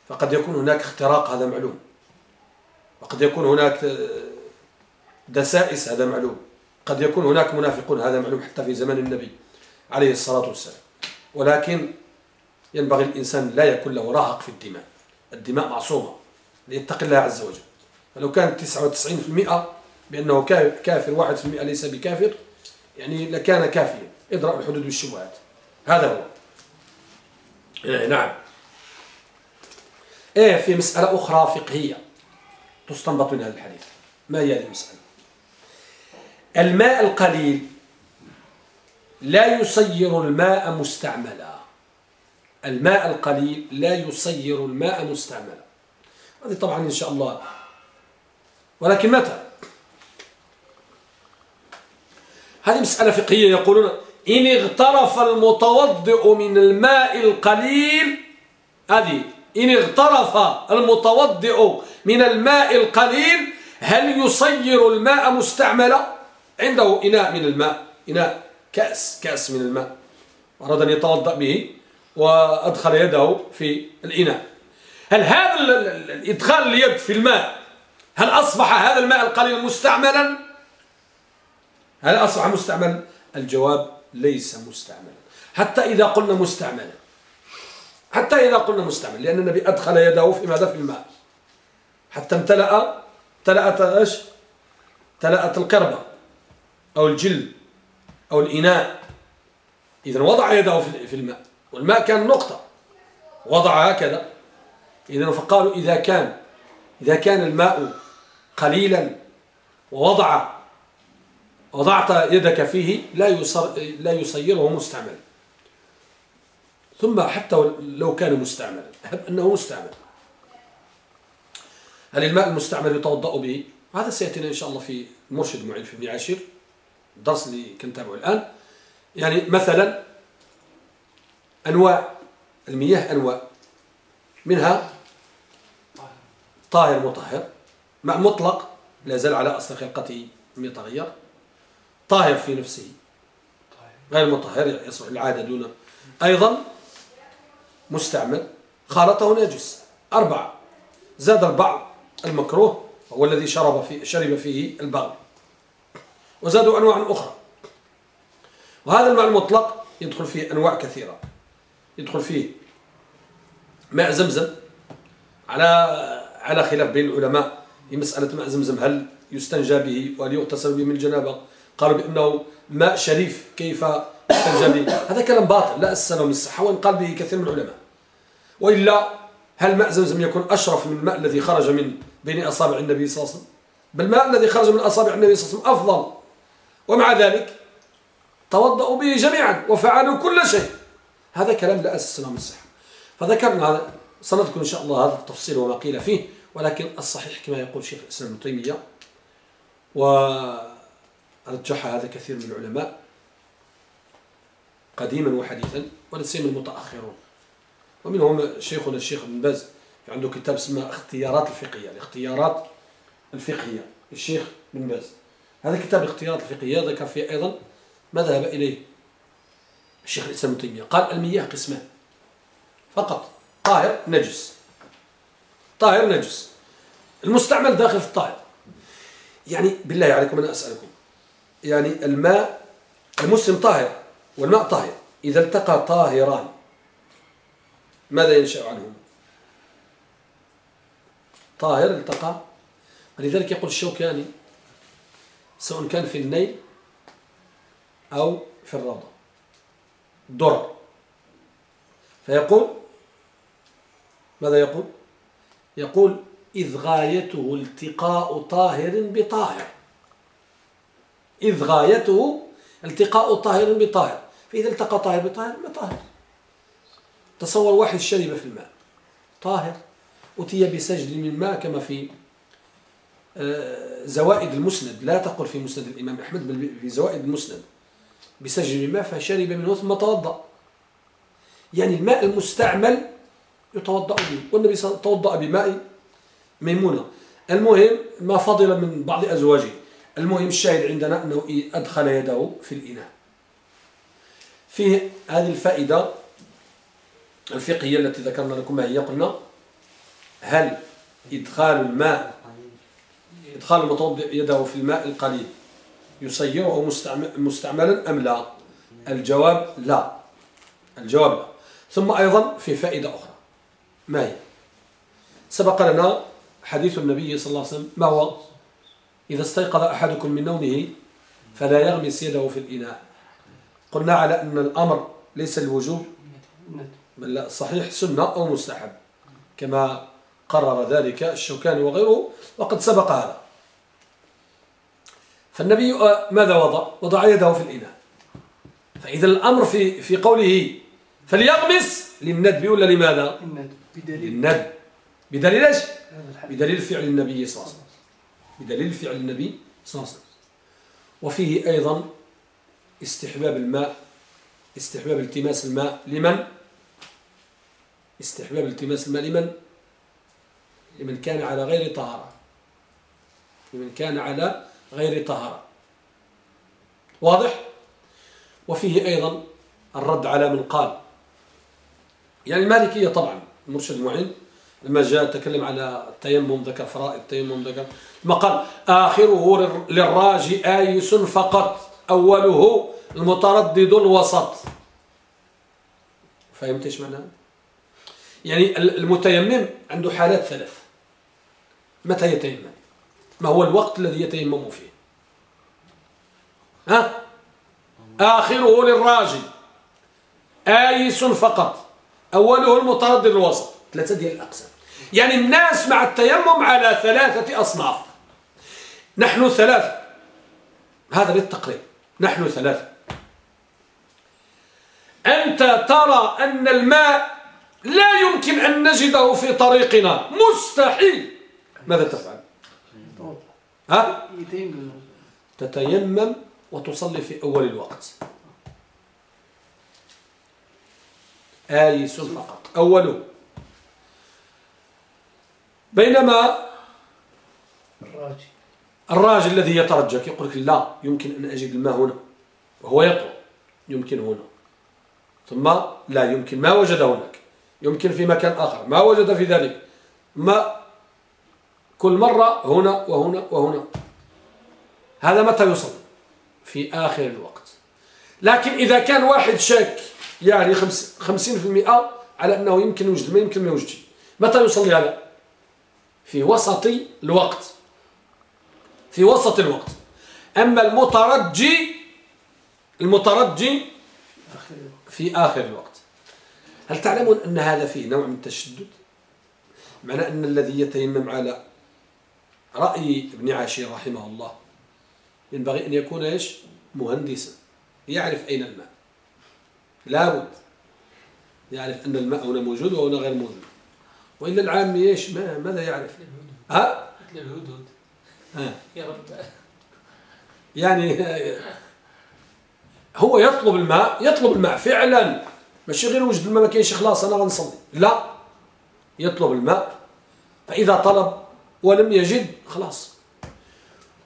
فقد يكون هناك اختراق هذا معلوم. وقد يكون هناك دسائس هذا معلوم. قد يكون هناك منافقون هذا معلوم حتى في زمن النبي عليه الصلاة والسلام. ولكن ينبغي الإنسان لا يكون له راهق في الدماء. الدماء معصومة. ليتقي الله عز وجل. فلو كانت 99% بأنه كافر 1% ليس بكافر يعني لكان كافيا. اضرب الحدود بالشبهات هذا هو. إيه نعم. إيه في مسألة أخرى فقهية تستنبط من هذا الحديث. ما هي هذه المسألة؟ الماء القليل لا يصير الماء مستعملا. الماء القليل لا يصير الماء مستعملا. هذه طبعا إن شاء الله. ولكن متى؟ هذه مسألة فقهية يقولون إن اغترف المتوضئ من الماء القليل هذه إن اغترف المتوضئ من الماء القليل هل يصير الماء مستعملا؟ عنده إناء من الماء إناء كأس كأس من الماء. أراد أن يتوضأ به. وأدخل يده في الإناء. هل هذا الإدخال اليد في الماء هل أصبح هذا الماء القليل مستعملا؟ هل أصبح مستعملا؟ الجواب ليس مستعملا. حتى إذا قلنا مستعملا. حتى إذا قلنا مستعمل لأن النبي أدخل يده في ماذا؟ في الماء. حتى امتلأ امتلأت إيش؟ امتلأت القربة أو الجلد أو الإناء. إذا وضع يده في الماء. والماء كان نقطة. وضع هكذا. إذا فقالوا إذا كان إذا كان الماء قليلا ووضع وضعت يدك فيه لا يصر لا يصيره مستعملا. ثم حتى لو كان مستعملا أنه مستعمل. هل الماء المستعمل يتوضأ به؟ هذا سيأتينا إن شاء الله في مرشد معين في ابن عاشر الدرس اللي كنتابعه الآن. يعني مثلا أنواع المياه أنواع منها طاهر مطهر. مع مطلق لا زال على أصل خلقته لم يتغير طاهر في نفسه. غير مطهر يصلح العادة دون. أيضا مستعمل. خالطه نجس أربعة زاد البعض المكروه هو الذي شرب فيه شرب فيه البغل. وزادوا أنواع أخرى. وهذا الماء المطلق يدخل فيه أنواع كثيرة. يدخل فيه ماء زمزم على على خلاف بين العلماء في مسألة ماء زمزم. هل يستنجى به وهل يغتسل به من الجنابة؟ قالوا بأنه ماء شريف كيف يستنجى به؟ هذا كلام باطل لا أسس له من الصحة وإن قال به كثير من العلماء. وإلا هل ماء زمزم يكون أشرف من الماء الذي خرج من بين أصابع النبي صلى الله عليه وسلم؟ بل الماء الذي خرج من أصابع النبي صلى الله عليه وسلم أفضل. ومع ذلك توضأوا به جميعا وفعلوا كل شيء. هذا كلام لا أسس له من الصحة. فذكرنا سنذكر إن شاء الله هذا التفصيل وما قيل فيه ولكن الصحيح كما يقول شيخ الإسلام ابن تيمية ورجح هذا كثير من العلماء قديما وحديثا ولا سيما المتأخرون. ومنهم شيخنا الشيخ ابن باز عنده كتاب اسمه اختيارات الفقهية الاختيارات الفقهية. الشيخ بن باز هذا كتاب الاختيارات الفقهية ذكر فيه أيضا ما ذهب إليه الشيخ الإسلام تيمية. قال المياه قسمان. فقط. طاهر نجس. طاهر نجس. المستعمل داخل في الطاهر. يعني بالله عليكم أنا أسألكم. يعني الماء المسلم طاهر والماء طاهر. إذا التقى طاهران ماذا ينشأ عنه؟ طاهر التقى. ولذلك يقول الشوكاني سواء كان في النيل أو في الروضة. درر فيقول ماذا يقول؟ يقول إذ غايته التقاء طاهر بطاهر. إذ غايته التقاء طاهر بطاهر. فإذا التقى طاهر بطاهر ما طاهر. تصور واحد شرب في الماء. طاهر. أتي بسجل من ماء كما في آه، زوائد المسند. لا تقل في مسند الإمام أحمد بل في زوائد المسند. بسجل من ماء فشرب منه ثم توضأ. يعني الماء المستعمل يتوضأ به. والنبي توضأ بماء ميمونة. المهم ما فضل من بعض أزواجه. المهم الشاهد عندنا أنه أدخل يده في الإناء. فيه هذه الفائدة الفقهية التي ذكرنا لكم هي قلنا هل إدخال الماء إدخال المتوضئ يده في الماء القليل يسيره مستعملا أم لا؟ الجواب لا. الجواب لا. ثم أيضا في فائدة أخرى. ما هي؟ سبق لنا حديث النبي صلى الله عليه وسلم ما هو؟ إذا استيقظ أحدكم من نومه فلا يغمس يده في الإناء. قلنا على أن الأمر ليس الوجوب. بل صحيح سنة أو مستحب. كما قرر ذلك الشوكاني وغيره وقد سبق هذا. فالنبي ماذا وضع؟ وضع يده في الإناء. فإذا الأمر في في قوله فليغمس للندب ولا لماذا؟ للندب. بدليل. إيش؟ بدليل فعل النبي صلى الله عليه وسلم. بدليل فعل النبي صلى الله عليه وسلم. وفيه أيضا استحباب الماء استحباب التماس الماء. لمن؟ استحباب التماس الماء. لمن؟ لمن كان على غير طهارة. لمن كان على غير طهارة. واضح؟ وفيه أيضا الرد على من قال. يعني المالكية طبعا المرشد المعين لما جاء تكلم على التيمم ذكر فرائض التيمم ذكر ما قال آخره للراجي آيس فقط أوله المتردد الوسط. فهمت إيش معناه يعني المتيمم عنده حالات ثلاث. متى يتيمم؟ ما هو الوقت الذي يتيمم فيه. ها؟ آخره للراجي آيس فقط. أوله المتردد الوسط. ثلاثة ديال الأقسام. يعني الناس مع التيمم على ثلاثة أصناف. نحن ثلاثة. هذا للتقريب نحن ثلاثة. أنت ترى أن الماء لا يمكن أن نجده في طريقنا. مستحيل. ماذا تفعل؟ ها؟ تتيمم وتصلي في أول الوقت. آيس فقط. أوله بينما الراجي. الراجل الذي يترجك يقول لك لا يمكن أن أجد الماء هنا وهو يطلب يمكن هنا. ثم لا يمكن ما وجد هناك. يمكن في مكان آخر. ما وجد في ذلك. ما كل مرة هنا وهنا وهنا. هذا متى يصل في آخر الوقت. لكن إذا كان واحد شاك يعني خمسين في المئة على أنه يمكن يوجد ما يمكن ما يوجد. متى يصلي هذا في وسط الوقت. في وسط الوقت. أما المترجي المترجي في آخر الوقت. هل تعلمون أن هذا فيه نوع من التشدد؟ معنى أن الذي يتيمم على رأي ابن عاشر رحمه الله. ينبغي أن يكون إيش؟ مهندسا. يعرف أين الماء. لابد. يعرف أن الماء هنا موجود وهنا غير موجود. وإلا العام إيش؟ ما ماذا يعرف؟ ها؟ يا رب. يعني هو يطلب الماء يطلب الماء فعلا. ماشي غير وجد الماء ما كاينش خلاص أنا غنصلي. لا. يطلب الماء. فإذا طلب ولم يجد خلاص.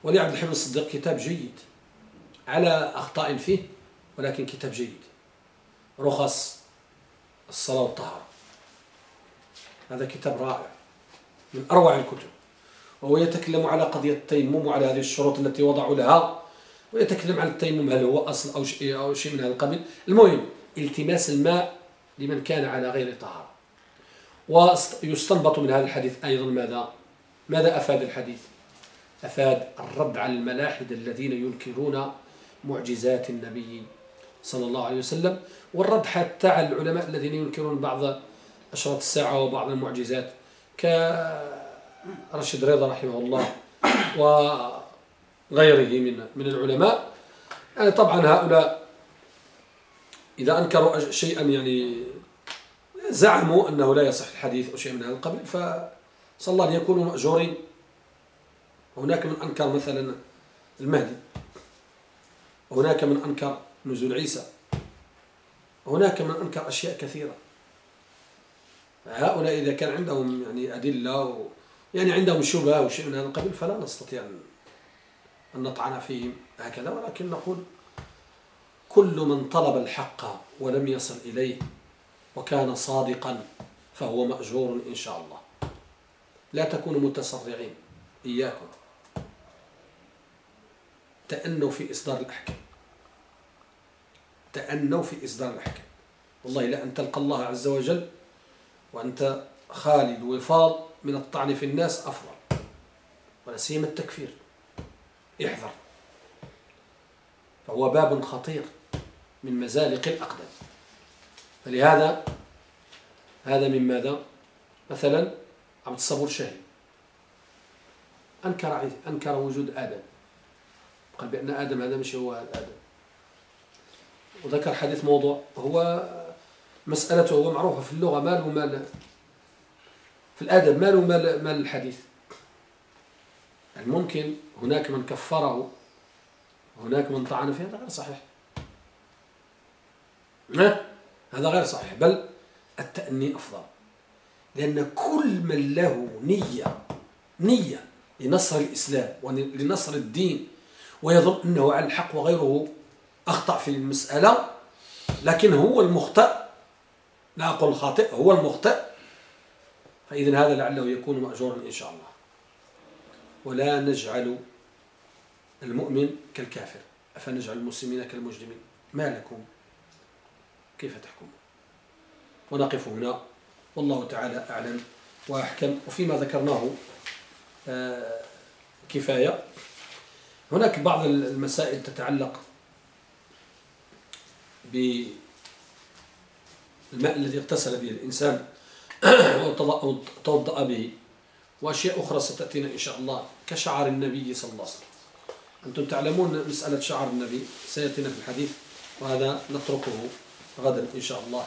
ولي عبد الحميد الصديق كتاب جيد على أخطاء فيه ولكن كتاب جيد. رخص الصلاة والطهارة. هذا كتاب رائع من أروع الكتب. وهو يتكلم على قضية التيمم وعلى هذه الشروط التي وضعوا لها ويتكلم عن التيمم هل هو أصل أو شيء, أو شيء من هذا القبيل. المهم التماس الماء لمن كان على غير طهارة. ويستنبط من هذا الحديث أيضا ماذا؟ ماذا أفاد الحديث؟ أفاد الرد على الملاحدة الذين ينكرون معجزات النبي صلى الله عليه وسلم والرد حتى على العلماء الذين ينكرون بعض أشراط الساعة وبعض المعجزات كرشد رضا رحمه الله و غيره من من العلماء. يعني طبعا هؤلاء إذا أنكروا شيئا يعني زعموا أنه لا يصح الحديث أو شيء من هذا القبيل فصلى أن يكونوا مأجورين. هناك من أنكر مثلا المهدي. وهناك من أنكر نزول عيسى. وهناك من أنكر أشياء كثيرة. هؤلاء إذا كان عندهم يعني أدلة و يعني عندهم شبهة أو شيء من هذا القبيل فلا نستطيع أن نطعن فيهم هكذا. ولكن نقول كل من طلب الحق ولم يصل إليه وكان صادقا فهو مأجور إن شاء الله. لا تكونوا متسرعين إياكم. تأنوا في إصدار الأحكام. تأنوا في إصدار الأحكام. والله لأن تلقى الله عز وجل وأنت خالي الوفاض من الطعن في الناس أفضل. ولا سيما التكفير. احذر. فهو باب خطير من مزالق الأقدام. فلهذا هذا من ماذا؟ مثلا عبد الصبور شاهي أنكر أنكر وجود آدم. قال بأن آدم هذا مش هو؟ آدم. وذكر حديث موضوع هو مسألته هو معروفة في اللغة مال ومال في الأدب مال ومال مال الحديث. يعني ممكن هناك من كفره هناك من طعن فيه هذا غير صحيح. هذا غير صحيح. بل التأني أفضل. لأن كل من له نية نية لنصر الإسلام ولنصر الدين ويظن أنه على الحق وغيره أخطأ في المسألة لكن هو المخطئ. لا أقول خاطئ هو المخطئ. فإذا هذا لعله يكون مأجورا إن شاء الله. ولا نجعل المؤمن كالكافر. أفنجعل المسلمين كالمجرمين؟ ما لكم؟ كيف تحكمون؟ ونقف هنا. والله تعالى أعلم وأحكم. وفيما ذكرناه آه، كفاية. هناك بعض المسائل تتعلق بالماء الذي اغتسل به الإنسان (clears throat) وتوضأ به وأشياء أخرى ستأتينا إن شاء الله كشعر النبي صلى الله عليه وسلم. أنتم تعلمون مسألة شعر النبي سيأتينا في الحديث وهذا نتركه غدا إن شاء الله.